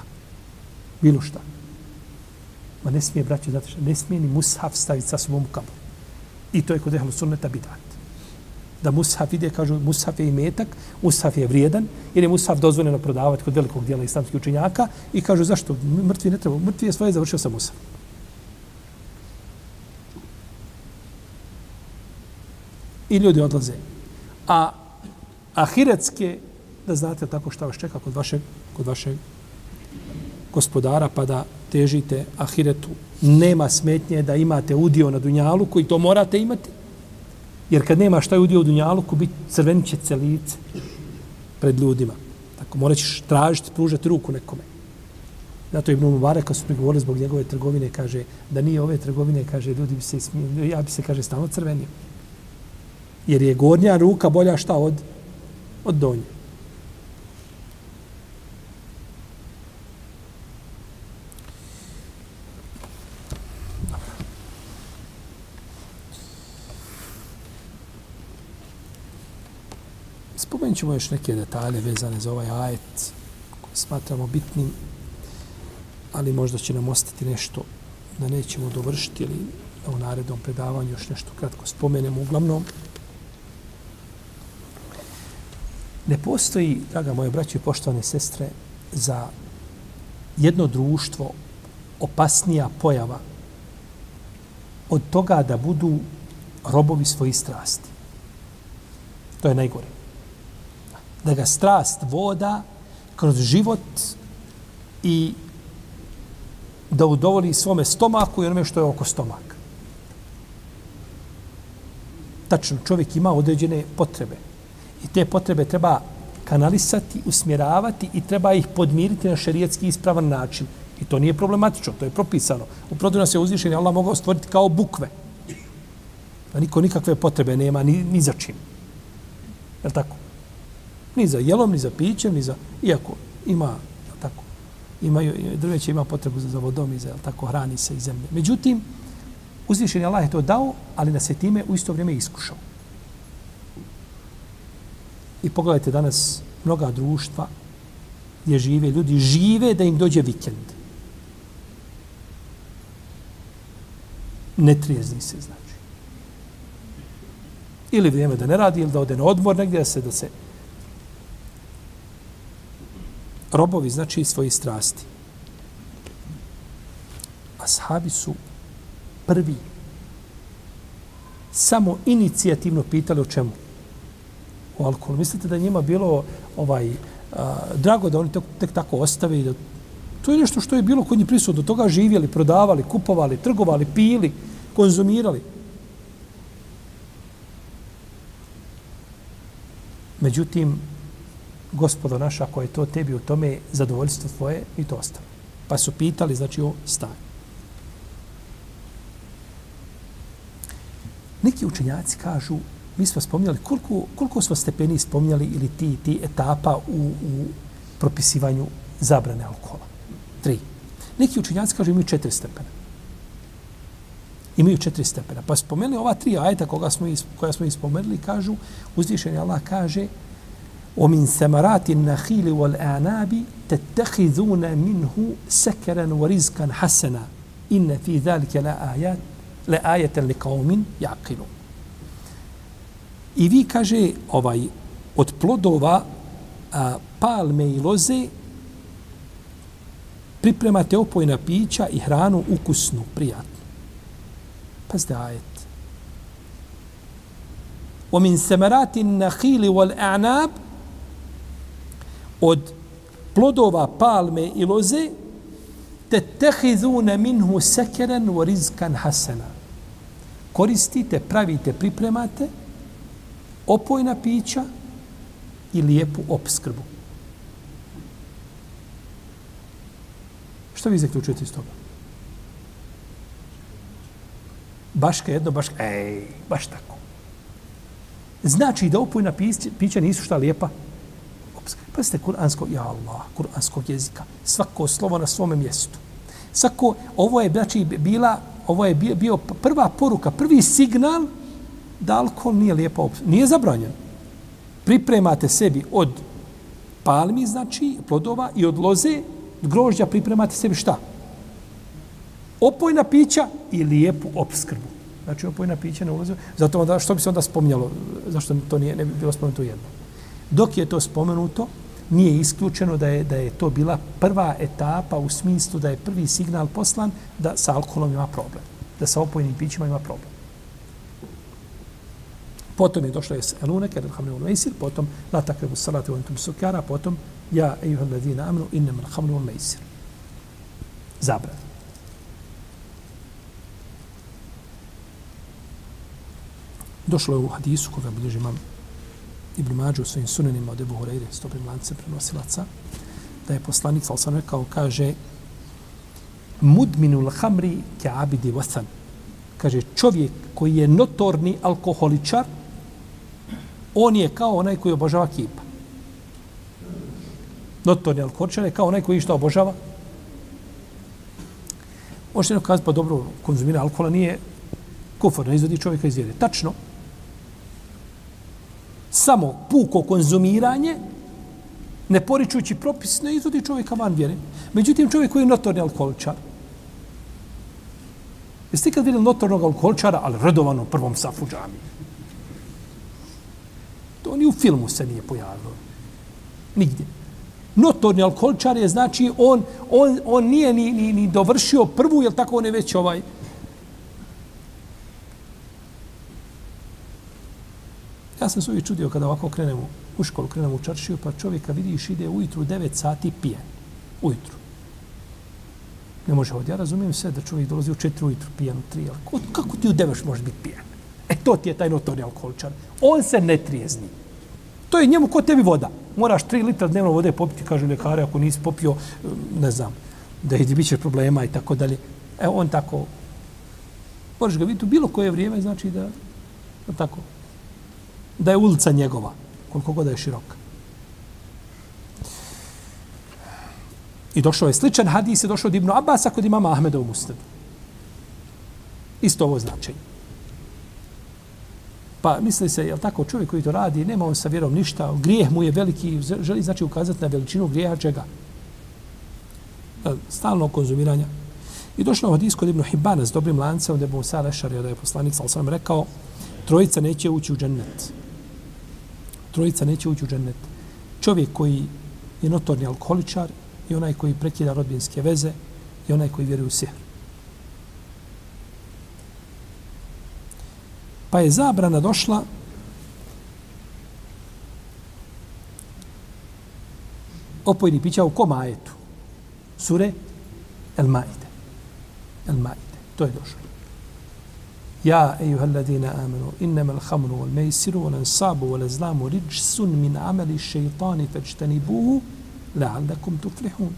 Bilo šta. Ma ne smije, braći, zato što ne smije ni mushaf staviti sa sobom u kabur. I to je kod ehlu sunneta bidat. Da mushaf ide, kažu, mushaf je imetak, mushaf je vrijedan, jer je mushaf dozvoljeno prodavati kod velikog dijela islamskih učenjaka i kažu, zašto? Mrtvi ne treba. Mrtvi je svoje završio sa mushaf. I ljudi odlaze. A ahiretske, da znate tako šta vas čeka kod vašeg, kod vašeg gospodara, pa da težite ahiretu. Nema smetnje da imate udio na Dunjalu koji to morate imati. Jer kad nema šta je udio u Dunjaluku, bit crvenit će celice pred ljudima. Tako, morat ćeš tražiti, pružati ruku nekome. Zato Ibn Mubarak, kad su prigovorili zbog njegove trgovine, kaže da nije ove trgovine, kaže, ljudi bi se smijeli, ja bi se, kaže, stalno crvenio. Jer je gornja ruka bolja šta od od donje. Ćemo još neke detalje vezane za ovaj ajet koji smatramo bitnim, ali možda će nam ostati nešto da nećemo dovršiti ili da u narednom predavanju još nešto kratko spomenemo. Uglavnom, ne postoji, draga moje braće i poštovane sestre, za jedno društvo opasnija pojava od toga da budu robovi svojih strasti. To je najgore. Da ga strast voda kroz život i da udovoli svome stomaku i onome što je oko stomaka. Tačno, čovjek ima određene potrebe. I te potrebe treba kanalisati, usmjeravati i treba ih podmiriti na šerijetski ispravan način. I to nije problematično, to je propisano. U protivno se uzvišenje Allah mogao stvoriti kao bukve. Da niko nikakve potrebe nema ni, ni za čim. Je tako? Ni za jelom, ni za pićem, ni za... Iako ima, tako? Imaju, drveće ima potrebu za, vodom i za, tako, hrani se i zemlje. Međutim, uzvišenje Allah je to dao, ali nas se time u isto vrijeme iskušao. I pogledajte danas mnoga društva gdje žive, ljudi žive da im dođe vikend. Ne trijezni se, znači. Ili vrijeme da ne radi, ili da ode na odmor negdje, da se, da se robovi, znači, svoji strasti. Ashabi su prvi samo inicijativno pitali o čemu? o alkoholu. Mislite da njima bilo ovaj a, drago da oni tek, tek tako ostave i da to je nešto što je bilo kod njih prisutno. Do toga živjeli, prodavali, kupovali, trgovali, pili, konzumirali. Međutim, gospodo naša, ako je to tebi u tome zadovoljstvo tvoje, i to ostalo. Pa su pitali, znači, o stanju. Neki učenjaci kažu mi smo spominjali, koliko, koliko smo stepeni spominjali ili ti, ti etapa u, u propisivanju zabrane alkohola? Tri. Neki učenjaci kažu imaju četiri stepena. Imaju četiri stepena. Pa spomenuli ova tri ajeta koga smo, koja smo ispomenuli, kažu, uzvišeni Allah kaže, ومن ثمرات النخيل والأعناب تتخذون منه سكرا ورزقا حسنا إن في ذلك لآيات لآية لقوم يعقلون I vi, kaže, ovaj, od plodova a, palme i loze pripremate opojna pića i hranu ukusnu, prijatnu. Pazde ajet. ومن ثمرات النخيل والأعناب od plodova palme i loze te tehizune minhu sekeren u rizkan hasana. Koristite, pravite, pripremate opojna pića i lijepu opskrbu. Što vi zaključujete iz toga? Baška jedno, baška... Ej, baš tako. Znači da opojna pića nisu šta lijepa? Pa ste kuransko, ja Allah, kuranskog jezika. Svako slovo na svome mjestu. Svako, ovo je, znači, bila, ovo je bio prva poruka, prvi signal da alkohol nije lijepa opcija. Nije zabranjen. Pripremate sebi od palmi, znači, plodova i od loze, od grožđa pripremate sebi šta? Opojna pića i lijepu opskrbu. Znači, opojna pića ne ulaze. Zato onda, što bi se onda spominjalo? Zašto to nije, ne bi bilo spomenuto jedno? Dok je to spomenuto, nije isključeno da je da je to bila prva etapa u smislu da je prvi signal poslan da sa alkoholom ima problem. Da sa opojnim pićima ima problem. Potom je došlo je elune, kada je hamle ulmejsir, potom la takrebu salate u entum sukara, potom ja ejuhel ladina amnu innem al hamle ulmejsir. Zabran. Došlo je u hadisu koga bilježi imam Ibn Mađu u svojim sunenima od Ebu Hureyre, stopim lance prenosilaca, da je poslanik, sal sam rekao, kaže mudminul hamri ke abidi vasan. Kaže, čovjek koji je notorni alkoholičar, on je kao onaj koji obožava kipa. Notorni alkoholičar je kao onaj koji što obožava. Možete neko kazati, pa dobro, konzumira alkohola nije kufor, ne izvodi čovjeka iz vjere. Tačno samo puko konzumiranje, ne poričući propis, ne izvodi čovjeka van vjere. Međutim, čovjek koji je notorni alkoholičar, jeste ikad vidjeli notornog alkoholičara, ali redovano prvom safu džami? To ni u filmu se nije pojavilo. Nigdje. Notorni alkoholičar je, znači, on, on, on nije ni, ni, ni dovršio prvu, jel tako on je već ovaj, sam se uvijek čudio kada ovako krenemo u školu, krenemo u čaršiju, pa čovjeka vidiš ide ujutru 9 sati pijen. Ujutru. Ne može ovdje. Ja razumijem sve da čovjek dolazi u 4 ujutru pijen u 3. Ali kako ti u 9 možeš biti pijen? E to ti je taj notorni alkoholičar. On se ne trijezni. To je njemu kod tebi voda. Moraš 3 litra dnevno vode popiti, kažu ljekare, ako nisi popio, ne znam, da je bit problema i tako dalje. E on tako, možeš ga vidjeti u bilo koje vrijeme, znači da, da tako, da je ulica njegova, koliko god je široka. I došao je sličan hadis, je došao od Ibnu Abasa kod imama Ahmeda u Musnadu. Isto ovo značenje. Pa misli se, je tako, čovjek koji to radi, nema on sa vjerom ništa, grijeh mu je veliki, želi znači ukazati na veličinu grijeha čega? Stalno konzumiranja. I došao je hadis kod Ibnu Hibana s dobrim lancem, gdje je Musa Lešar, da je poslanik, sal sam rekao, trojica neće ući u džennet trojica neće ući u džennet. Čovjek koji je notorni alkoholičar i onaj koji prekida rodbinske veze i onaj koji vjeruje u sihr. Pa je zabrana došla opojni pića u kom ajetu? Sure El Maide. El Maide. To je došlo. يا أيها الذين آمنوا إنما الخمر والميسر والأنصاب والأزلام رجس من عمل الشيطان فاجتنبوه لعلكم تفلحون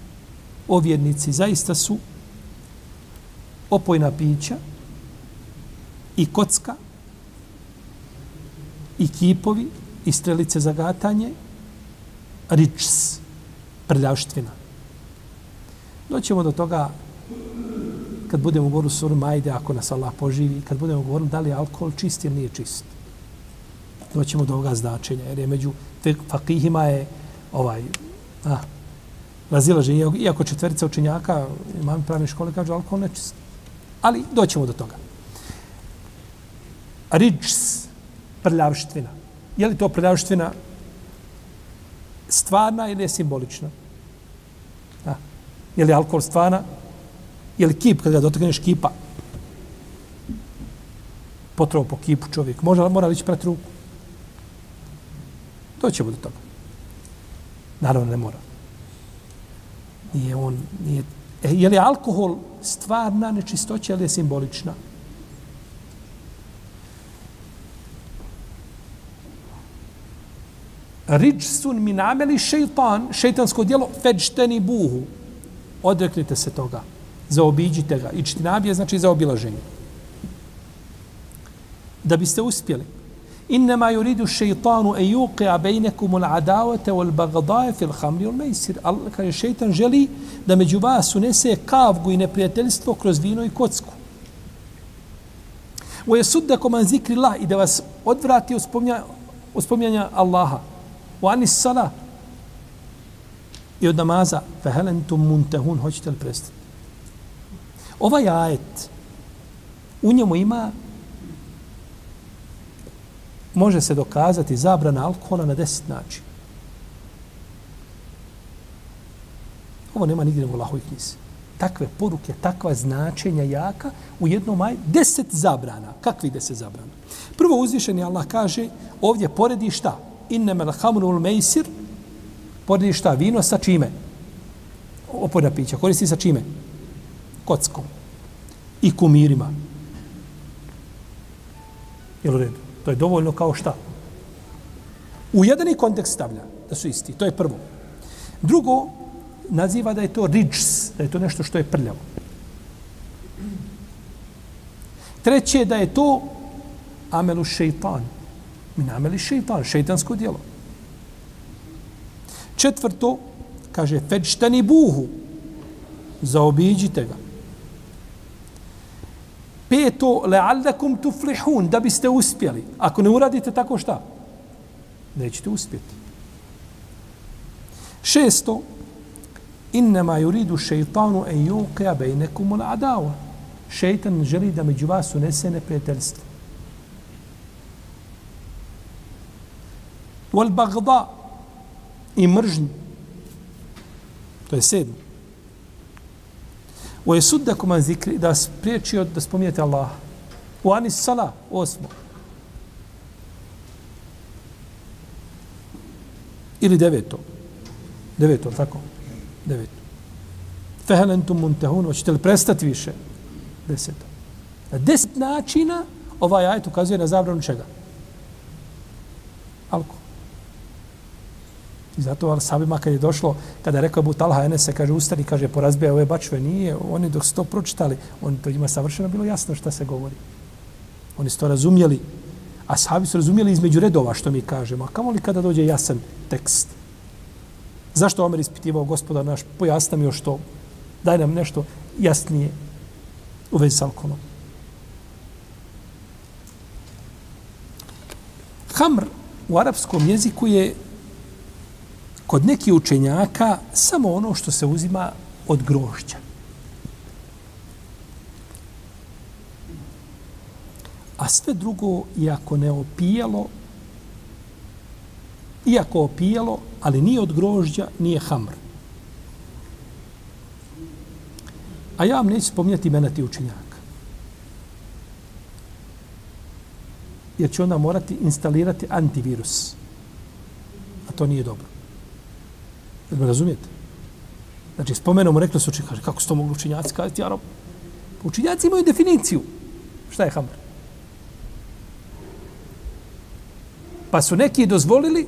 O vjernici, zaista su opojna pića i kocka i kipovi i strelice za gatanje ričs, prljavštvina. Doćemo do toga kad budemo govorili suru Majde, ako nas Allah poživi, kad budemo govorili da li je alkohol čist ili nije čist. Doćemo do ovoga značenja, jer je među fakihima je ovaj, a, razilaženje, iako četverica učenjaka, imam pravne škole, kažu alkohol nečist. Ali doćemo do toga. Ridžs, prljavštvina. Je li to prljavštvina stvarna ili je simbolična? A, je li alkohol stvarna Je li kip, kada ga dotakneš kipa, potrovo po kipu čovjek, može, mora li ići prati ruku? Doćemo do toga. Naravno, ne mora. Nije on, nije... E, je li alkohol stvarna nečistoća ili je simbolična? Ridžsun min ameli šeitan, šeitansko djelo, feđteni buhu. Odreknite se toga zaobiđite ga. I čtinabije znači zaobilaženje. Da biste uspjeli. Innama yuridu šeitanu e yuqia bejnekum ul adavate ul bagdaje fil hamri ul mejsir. Allah kaže šeitan želi da među vas unese kavgu i neprijateljstvo kroz vino i kocku. Wa je sudda koman zikri Allah i da vas odvrati od spominjanja Allaha. U anis sala i od namaza. Fehelentum muntehun. Hoćete li prestati? Ovaj ajet, u njemu ima, može se dokazati zabrana alkohola na deset načina. Ovo nema nigdje u Allahovoj knjizi. Takve poruke, takva značenja jaka u jednom maj deset zabrana. Kakvi deset zabrana? Prvo uzvišeni Allah kaže, ovdje poredi šta? Inne mel hamrul mejsir, poredi šta? Vino sa čime? Opojna pića. Koristi sa čime? Kockom i kumirima. Jel u redu? To je dovoljno kao šta? U jedan i kontekst stavlja da su isti. To je prvo. Drugo, naziva da je to ridžs, da je to nešto što je prljavo. Treće, da je to amelu šeitan. Min ameli šeitan, šeitansko dijelo. Četvrto, kaže, feđtani buhu, zaobiđite ga. Peto, le'allakum tuflihun, da biste uspjeli. Ako ne uradite tako šta? nećete uspjeti. Šesto, innama yuridu šeitanu en yuqia bejnekum ul adawa. Šeitan želi da među vas unese neprijateljstvo. Wal bagda i mržnju. To je sedmo. Wa yasuddakum an zikri da spriječi od da spominjete Allaha. U anis sala, osmo. Ili deveto. Deveto, tako? Deveto. Fehelentum muntehun, hoćete li prestati više? Deseto. Na deset načina ovaj ajet ukazuje na zabranu čega? Alkohol. I zato sabima kad je došlo, kada je rekao Abu Talha Enese, kaže, ustani, kaže, porazbija ove bačve, nije, oni dok su to pročitali, oni to ima savršeno bilo jasno šta se govori. Oni su to razumjeli, a sahabi su razumjeli između redova što mi kažemo. A kamo li kada dođe jasan tekst? Zašto Omer ispitivao gospoda naš? Pojasna mi još to. Daj nam nešto jasnije u vezi s alkoholom. Hamr u arapskom jeziku je kod nekih učenjaka samo ono što se uzima od grožđa. A sve drugo, iako ne opijalo, iako opijalo, ali nije od grožđa, nije hamr. A ja vam neću spominjati imena ti učenjaka. Jer će onda morati instalirati antivirus. A to nije dobro. Jel me razumijete? Znači, spomenuo mu, rekli su učinjaci, kaže, kako su to mogli učinjaci kazati, ja rob? Pa učinjaci imaju definiciju. Šta je hamr? Pa su neki dozvolili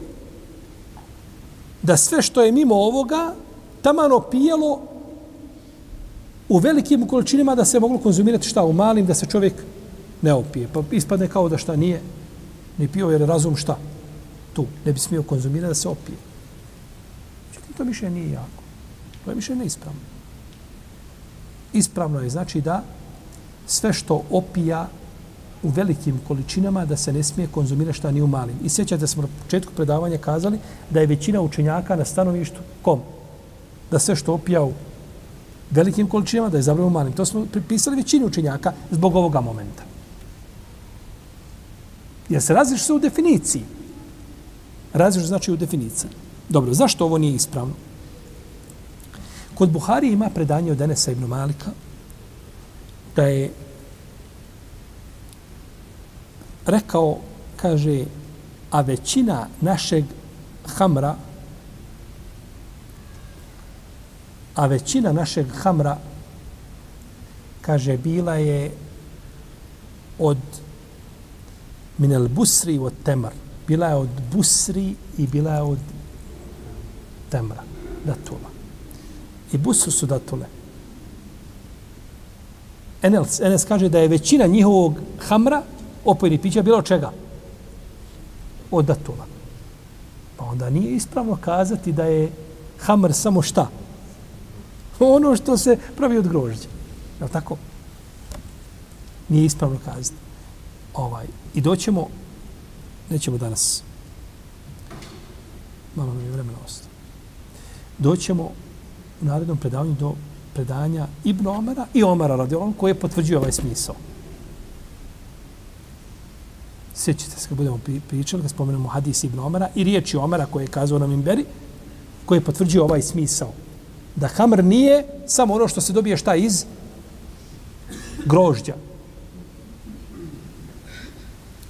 da sve što je mimo ovoga tamano pijelo u velikim količinima da se moglo konzumirati šta u malim, da se čovjek ne opije. Pa ispadne kao da šta nije ni pio jer razum šta tu ne bi smio konzumirati da se opije. To mišljenje nije jako. To je mišljenje neispravno. Ispravno je znači da sve što opija u velikim količinama da se ne smije konzumirati šta ni u malim. I sjećate da smo na početku predavanja kazali da je većina učenjaka na stanovištu kom? Da sve što opija u velikim količinama da je zabranjeno malim. To smo pripisali većini učenjaka zbog ovoga momenta. Jer se različi se u definiciji. Različi znači u definiciji. Dobro, zašto ovo nije ispravno? Kod Buhari ima predanje od Enesa ibn Malika da je rekao, kaže, a većina našeg hamra, a većina našeg hamra, kaže, bila je od minel busri od temar. Bila je od busri i bila je od temra, datula. I busu su datule. Enes, Enes kaže da je većina njihovog hamra opojnih pića bilo čega? Od datula. Pa onda nije ispravno kazati da je hamr samo šta? Ono što se pravi od grožđa. Je tako? Nije ispravno kazati. Ovaj. I doćemo, nećemo danas, malo mi je vremena ostalo. Doćemo u narednom predavanju do predanja Ibn Omara i Omara radi on koji je potvrđio ovaj smisao. Sjećate se kad budemo pričali, kad spomenemo hadis Ibn Omara i riječi Omara koje je kazao na Mimberi, koji je potvrđio ovaj smisao. Da hamr nije samo ono što se dobije šta iz grožđa.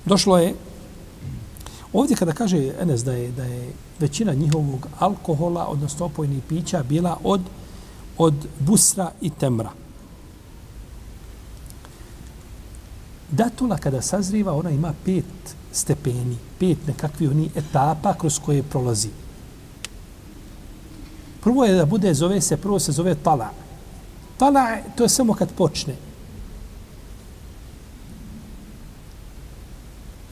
Došlo je ovdje kada kaže Enes da je, da je većina njihovog alkohola, odnosno opojnih pića, bila od, od busra i temra. Datula kada sazriva, ona ima pet stepeni, pet nekakvih oni etapa kroz koje prolazi. Prvo je da bude, zove se, prvo se zove tala. Tala, to je samo kad počne.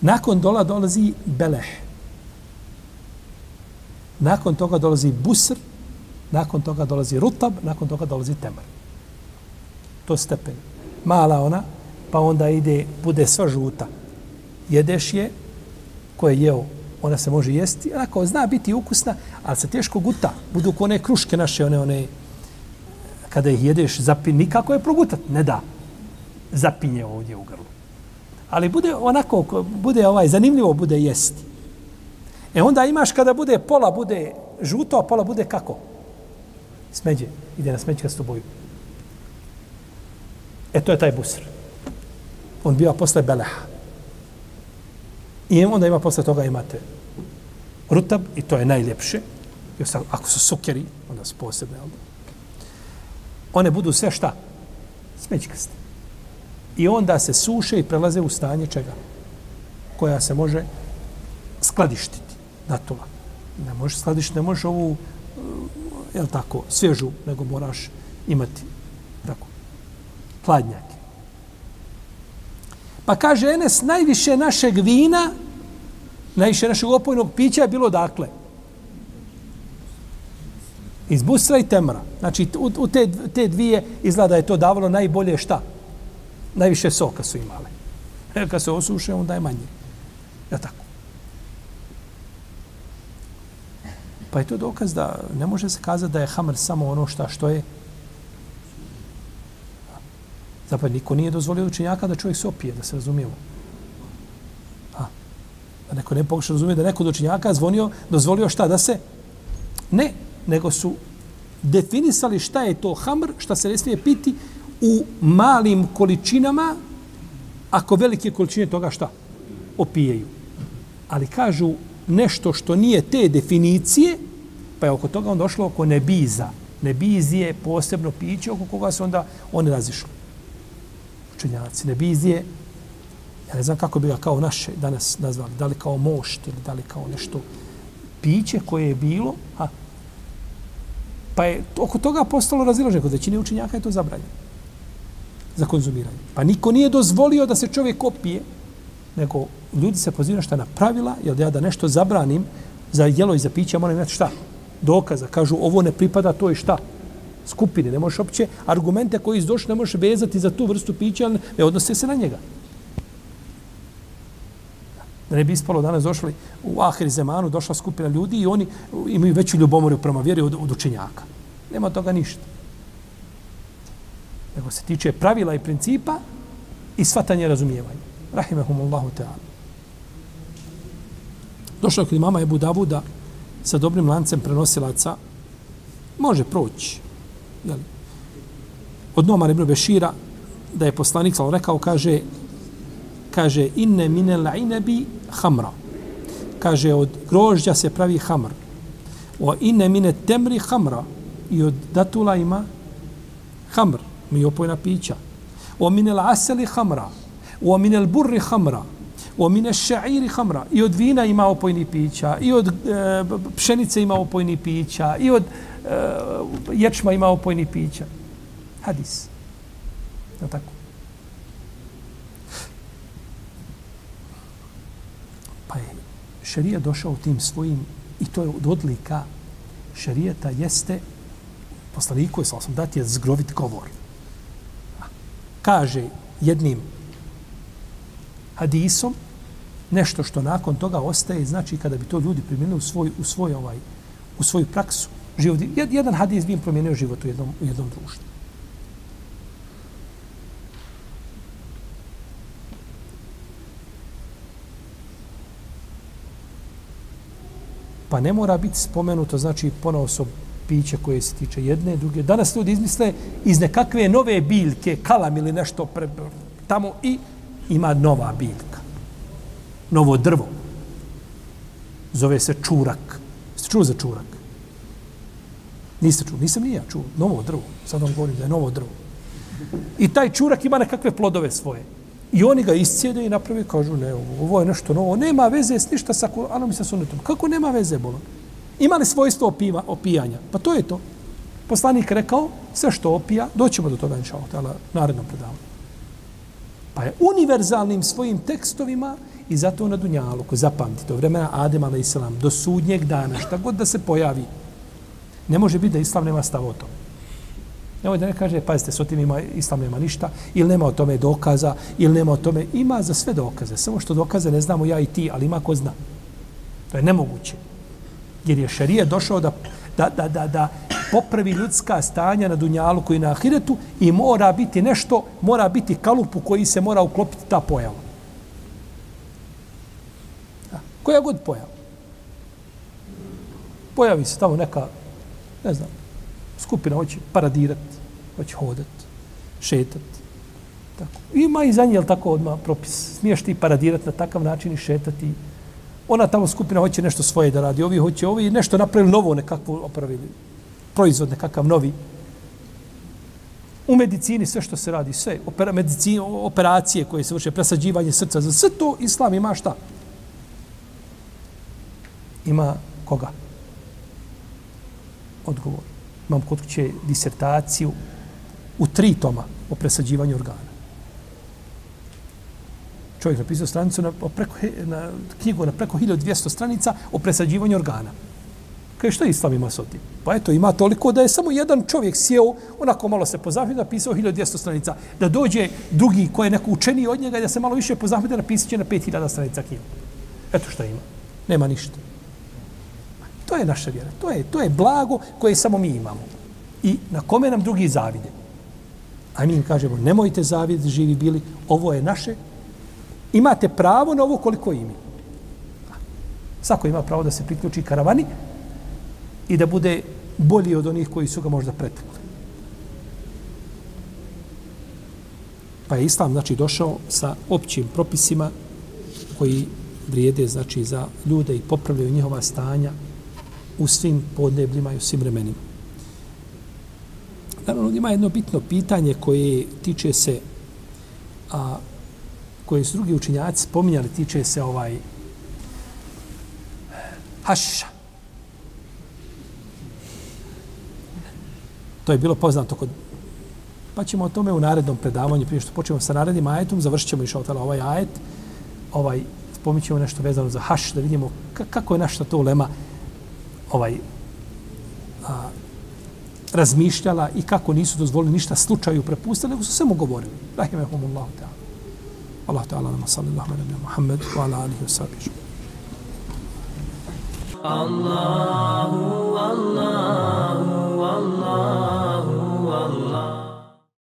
Nakon dola dolazi beleh. Nakon toga dolazi busr, nakon toga dolazi rutab, nakon toga dolazi temar. To je stepen. Mala ona, pa onda ide, bude sva žuta. Jedeš je, ko je jeo ona se može jesti, onako zna biti ukusna, ali se teško guta. Budu ko one kruške naše, one, one, kada ih jedeš, zapin, nikako je progutat, ne da. Zapinje ovdje u grlu. Ali bude onako, bude ovaj, zanimljivo bude jesti. E onda imaš kada bude pola bude žuto, a pola bude kako? Smeđe. Ide na smeđkastu boju. E to je taj busr. On biva posle beleha. I onda ima posle toga imate rutab i to je najljepše. I ostalo, ako su sukeri, onda su posebne. One budu sve šta? Smećkaste. I onda se suše i prelaze u stanje čega? Koja se može skladištiti. Datula. Ne možeš skladištiti, ne možeš ovu, eh, jel tako, svježu, nego moraš imati tako, hladnjake. Pa kaže Enes, najviše našeg vina, najviše našeg opojnog pića je bilo dakle? Iz busra i temra. Znači, u, u te, te dvije izgleda je to davalo najbolje šta? Najviše soka su imale. E, kad se osuše, onda je manje. Ja tako. Pa je to dokaz da ne može se kazati da je hamr samo ono šta što je Zapravo, niko nije dozvolio učenjaka da čovjek se opije, da se razumijemo. A, da neko ne pokuša razumije da neko od učenjaka zvonio, dozvolio šta da se... Ne, nego su definisali šta je to hamr, šta se ne smije piti u malim količinama, ako velike količine toga šta? Opijaju. Ali kažu nešto što nije te definicije, pa je oko toga on došlo oko nebiza. Nebizije je posebno piće oko koga se onda oni razišli učenjaci nebizije, ja ne znam kako bi ga kao naše danas nazvali, da li kao mošt ili da li kao nešto piće koje je bilo, a pa je oko toga postalo razilaženje, kod većine učenjaka je to zabranjeno za konzumiranje. Pa niko nije dozvolio da se čovjek opije, nego ljudi se pozivaju šta na pravila, jer da ja da nešto zabranim za jelo i za piće, moram imati šta? Dokaza. Kažu, ovo ne pripada, to je šta? skupine. Ne možeš opće argumente koji izdošli ne možeš vezati za tu vrstu pića, ali ne e, odnose se na njega. Da ne bi ispalo danas došli u Ahir Zemanu, došla skupina ljudi i oni imaju veću ljubomoru prema vjeri od, od učenjaka. Nema toga ništa. Nego se tiče pravila i principa i svatanje razumijevanja. Rahimahumullahu ta'ala. Došao kod imama Ebu Davuda sa dobrim lancem prenosilaca, može proći jel, od Nomar ibn Bešira, da je poslanik sam rekao, kaže, kaže, inne mine inebi hamra. Kaže, od grožđa se pravi hamr. O inne mine temri hamra. I od datula ima hamr, mi opojna pića. O minel aseli hamra. O minel burri hamra. O minel šairi hamra. I od vina ima opojni pića. I od e, pšenice ima opojni pića. I od e, ječma ima opojni pića. Hadis. Je tako? Pa je šerija došao tim svojim, i to je od odlika šerijeta jeste, poslaniku je sam dati je zgrovit govor. Kaže jednim hadisom nešto što nakon toga ostaje, znači kada bi to ljudi primjenili u svoj, u svoj ovaj, u svoju praksu, život. Jedan hadis bi im promijenio život u jednom, u jednom društvu. Pa ne mora biti spomenuto, znači ponosob piće koje se tiče jedne, druge. Danas ljudi izmisle iz nekakve nove biljke, kalam ili nešto pre, tamo i ima nova biljka. Novo drvo. Zove se čurak. Ste čuli za čurak? Niste čuli, nisam ni ja čuo. Novo drvo. Sad vam govorim da je novo drvo. I taj čurak ima nekakve plodove svoje. I oni ga iscijede i napravi, kažu, ne, ovo je nešto novo. Nema veze s ništa sa Kur'anom i sa sunetom. Kako nema veze, bola? Imali svojstvo opiva, opijanja? Pa to je to. Poslanik rekao, sve što opija, doćemo do toga, inša Allah, narednom predavanju. Pa je univerzalnim svojim tekstovima i zato na Dunjalu, ko zapamti to vremena Adem, a.s. do sudnjeg dana, šta god da se pojavi, Ne može biti da islam nema stav o tome. Nemoj da ne kaže, pazite, s otim ima, islam nema ništa, ili nema o tome dokaza, ili nema o tome, ima za sve dokaze. Samo što dokaze ne znamo ja i ti, ali ima ko zna. To je nemoguće. Jer je šarije došao da, da, da, da, da popravi ljudska stanja na dunjalu koji na ahiretu i mora biti nešto, mora biti kalup u koji se mora uklopiti ta pojava. Da. Koja god pojava. Pojavi se tamo neka, ne znam, skupina hoće paradirati, hoće hodati, šetati. Tako. Ima i za nje, tako, odmah propis. Smiješ ti paradirati na takav način i šetati. Ona tamo skupina hoće nešto svoje da radi. Ovi hoće, ovi nešto napravili novo nekakvo opravili proizvod nekakav novi. U medicini sve što se radi, sve opera, medicini, operacije koje se vrše, presađivanje srca, za sve to islam ima šta? Ima koga? Odgovor. Imam kod kuće disertaciju u tri toma o presađivanju organa. Čovjek napisao stranicu na, preko, na knjigu na preko 1200 stranica o presađivanju organa. Kaže, što islam ima sa tim? Pa eto, ima toliko da je samo jedan čovjek sjeo, onako malo se pozahvalio, napisao 1200 stranica. Da dođe drugi koji je neko učeniji od njega i da se malo više pozahvalio, napisat će na 5000 stranica knjigu. Eto što ima. Nema ništa. To je naša vjera. To je, to je blago koje samo mi imamo. I na kome nam drugi zavide? A mi im kažemo, nemojte zaviditi, živi bili, ovo je naše. Imate pravo na ovo koliko imi. Svako ima pravo da se priključi karavani, i da bude bolji od onih koji su ga možda pretekli. Pa je Islam znači došao sa općim propisima koji vrijede znači za ljude i popravljaju njihova stanja u svim podnebljima i u svim vremenima. Naravno, ima jedno bitno pitanje koje tiče se a, koje su drugi učinjaci spominjali, tiče se ovaj hašiša. To je bilo poznato kod... Pa ćemo o tome u narednom predavanju, prije što počnemo sa narednim ajetom, završit ćemo išao tala ovaj ajet, ovaj, spominut ćemo nešto vezano za haš, da vidimo kako je našta to ulema ovaj, a, razmišljala i kako nisu dozvolili ništa slučaju prepustili, nego su samo govorili. Rahimahumullahu ta'ala. Allah ta'ala nama sallallahu alaihi wa Muhammed wa ala alihi wa sahbihi. Allahu, Allahu, Allahu, Allahu.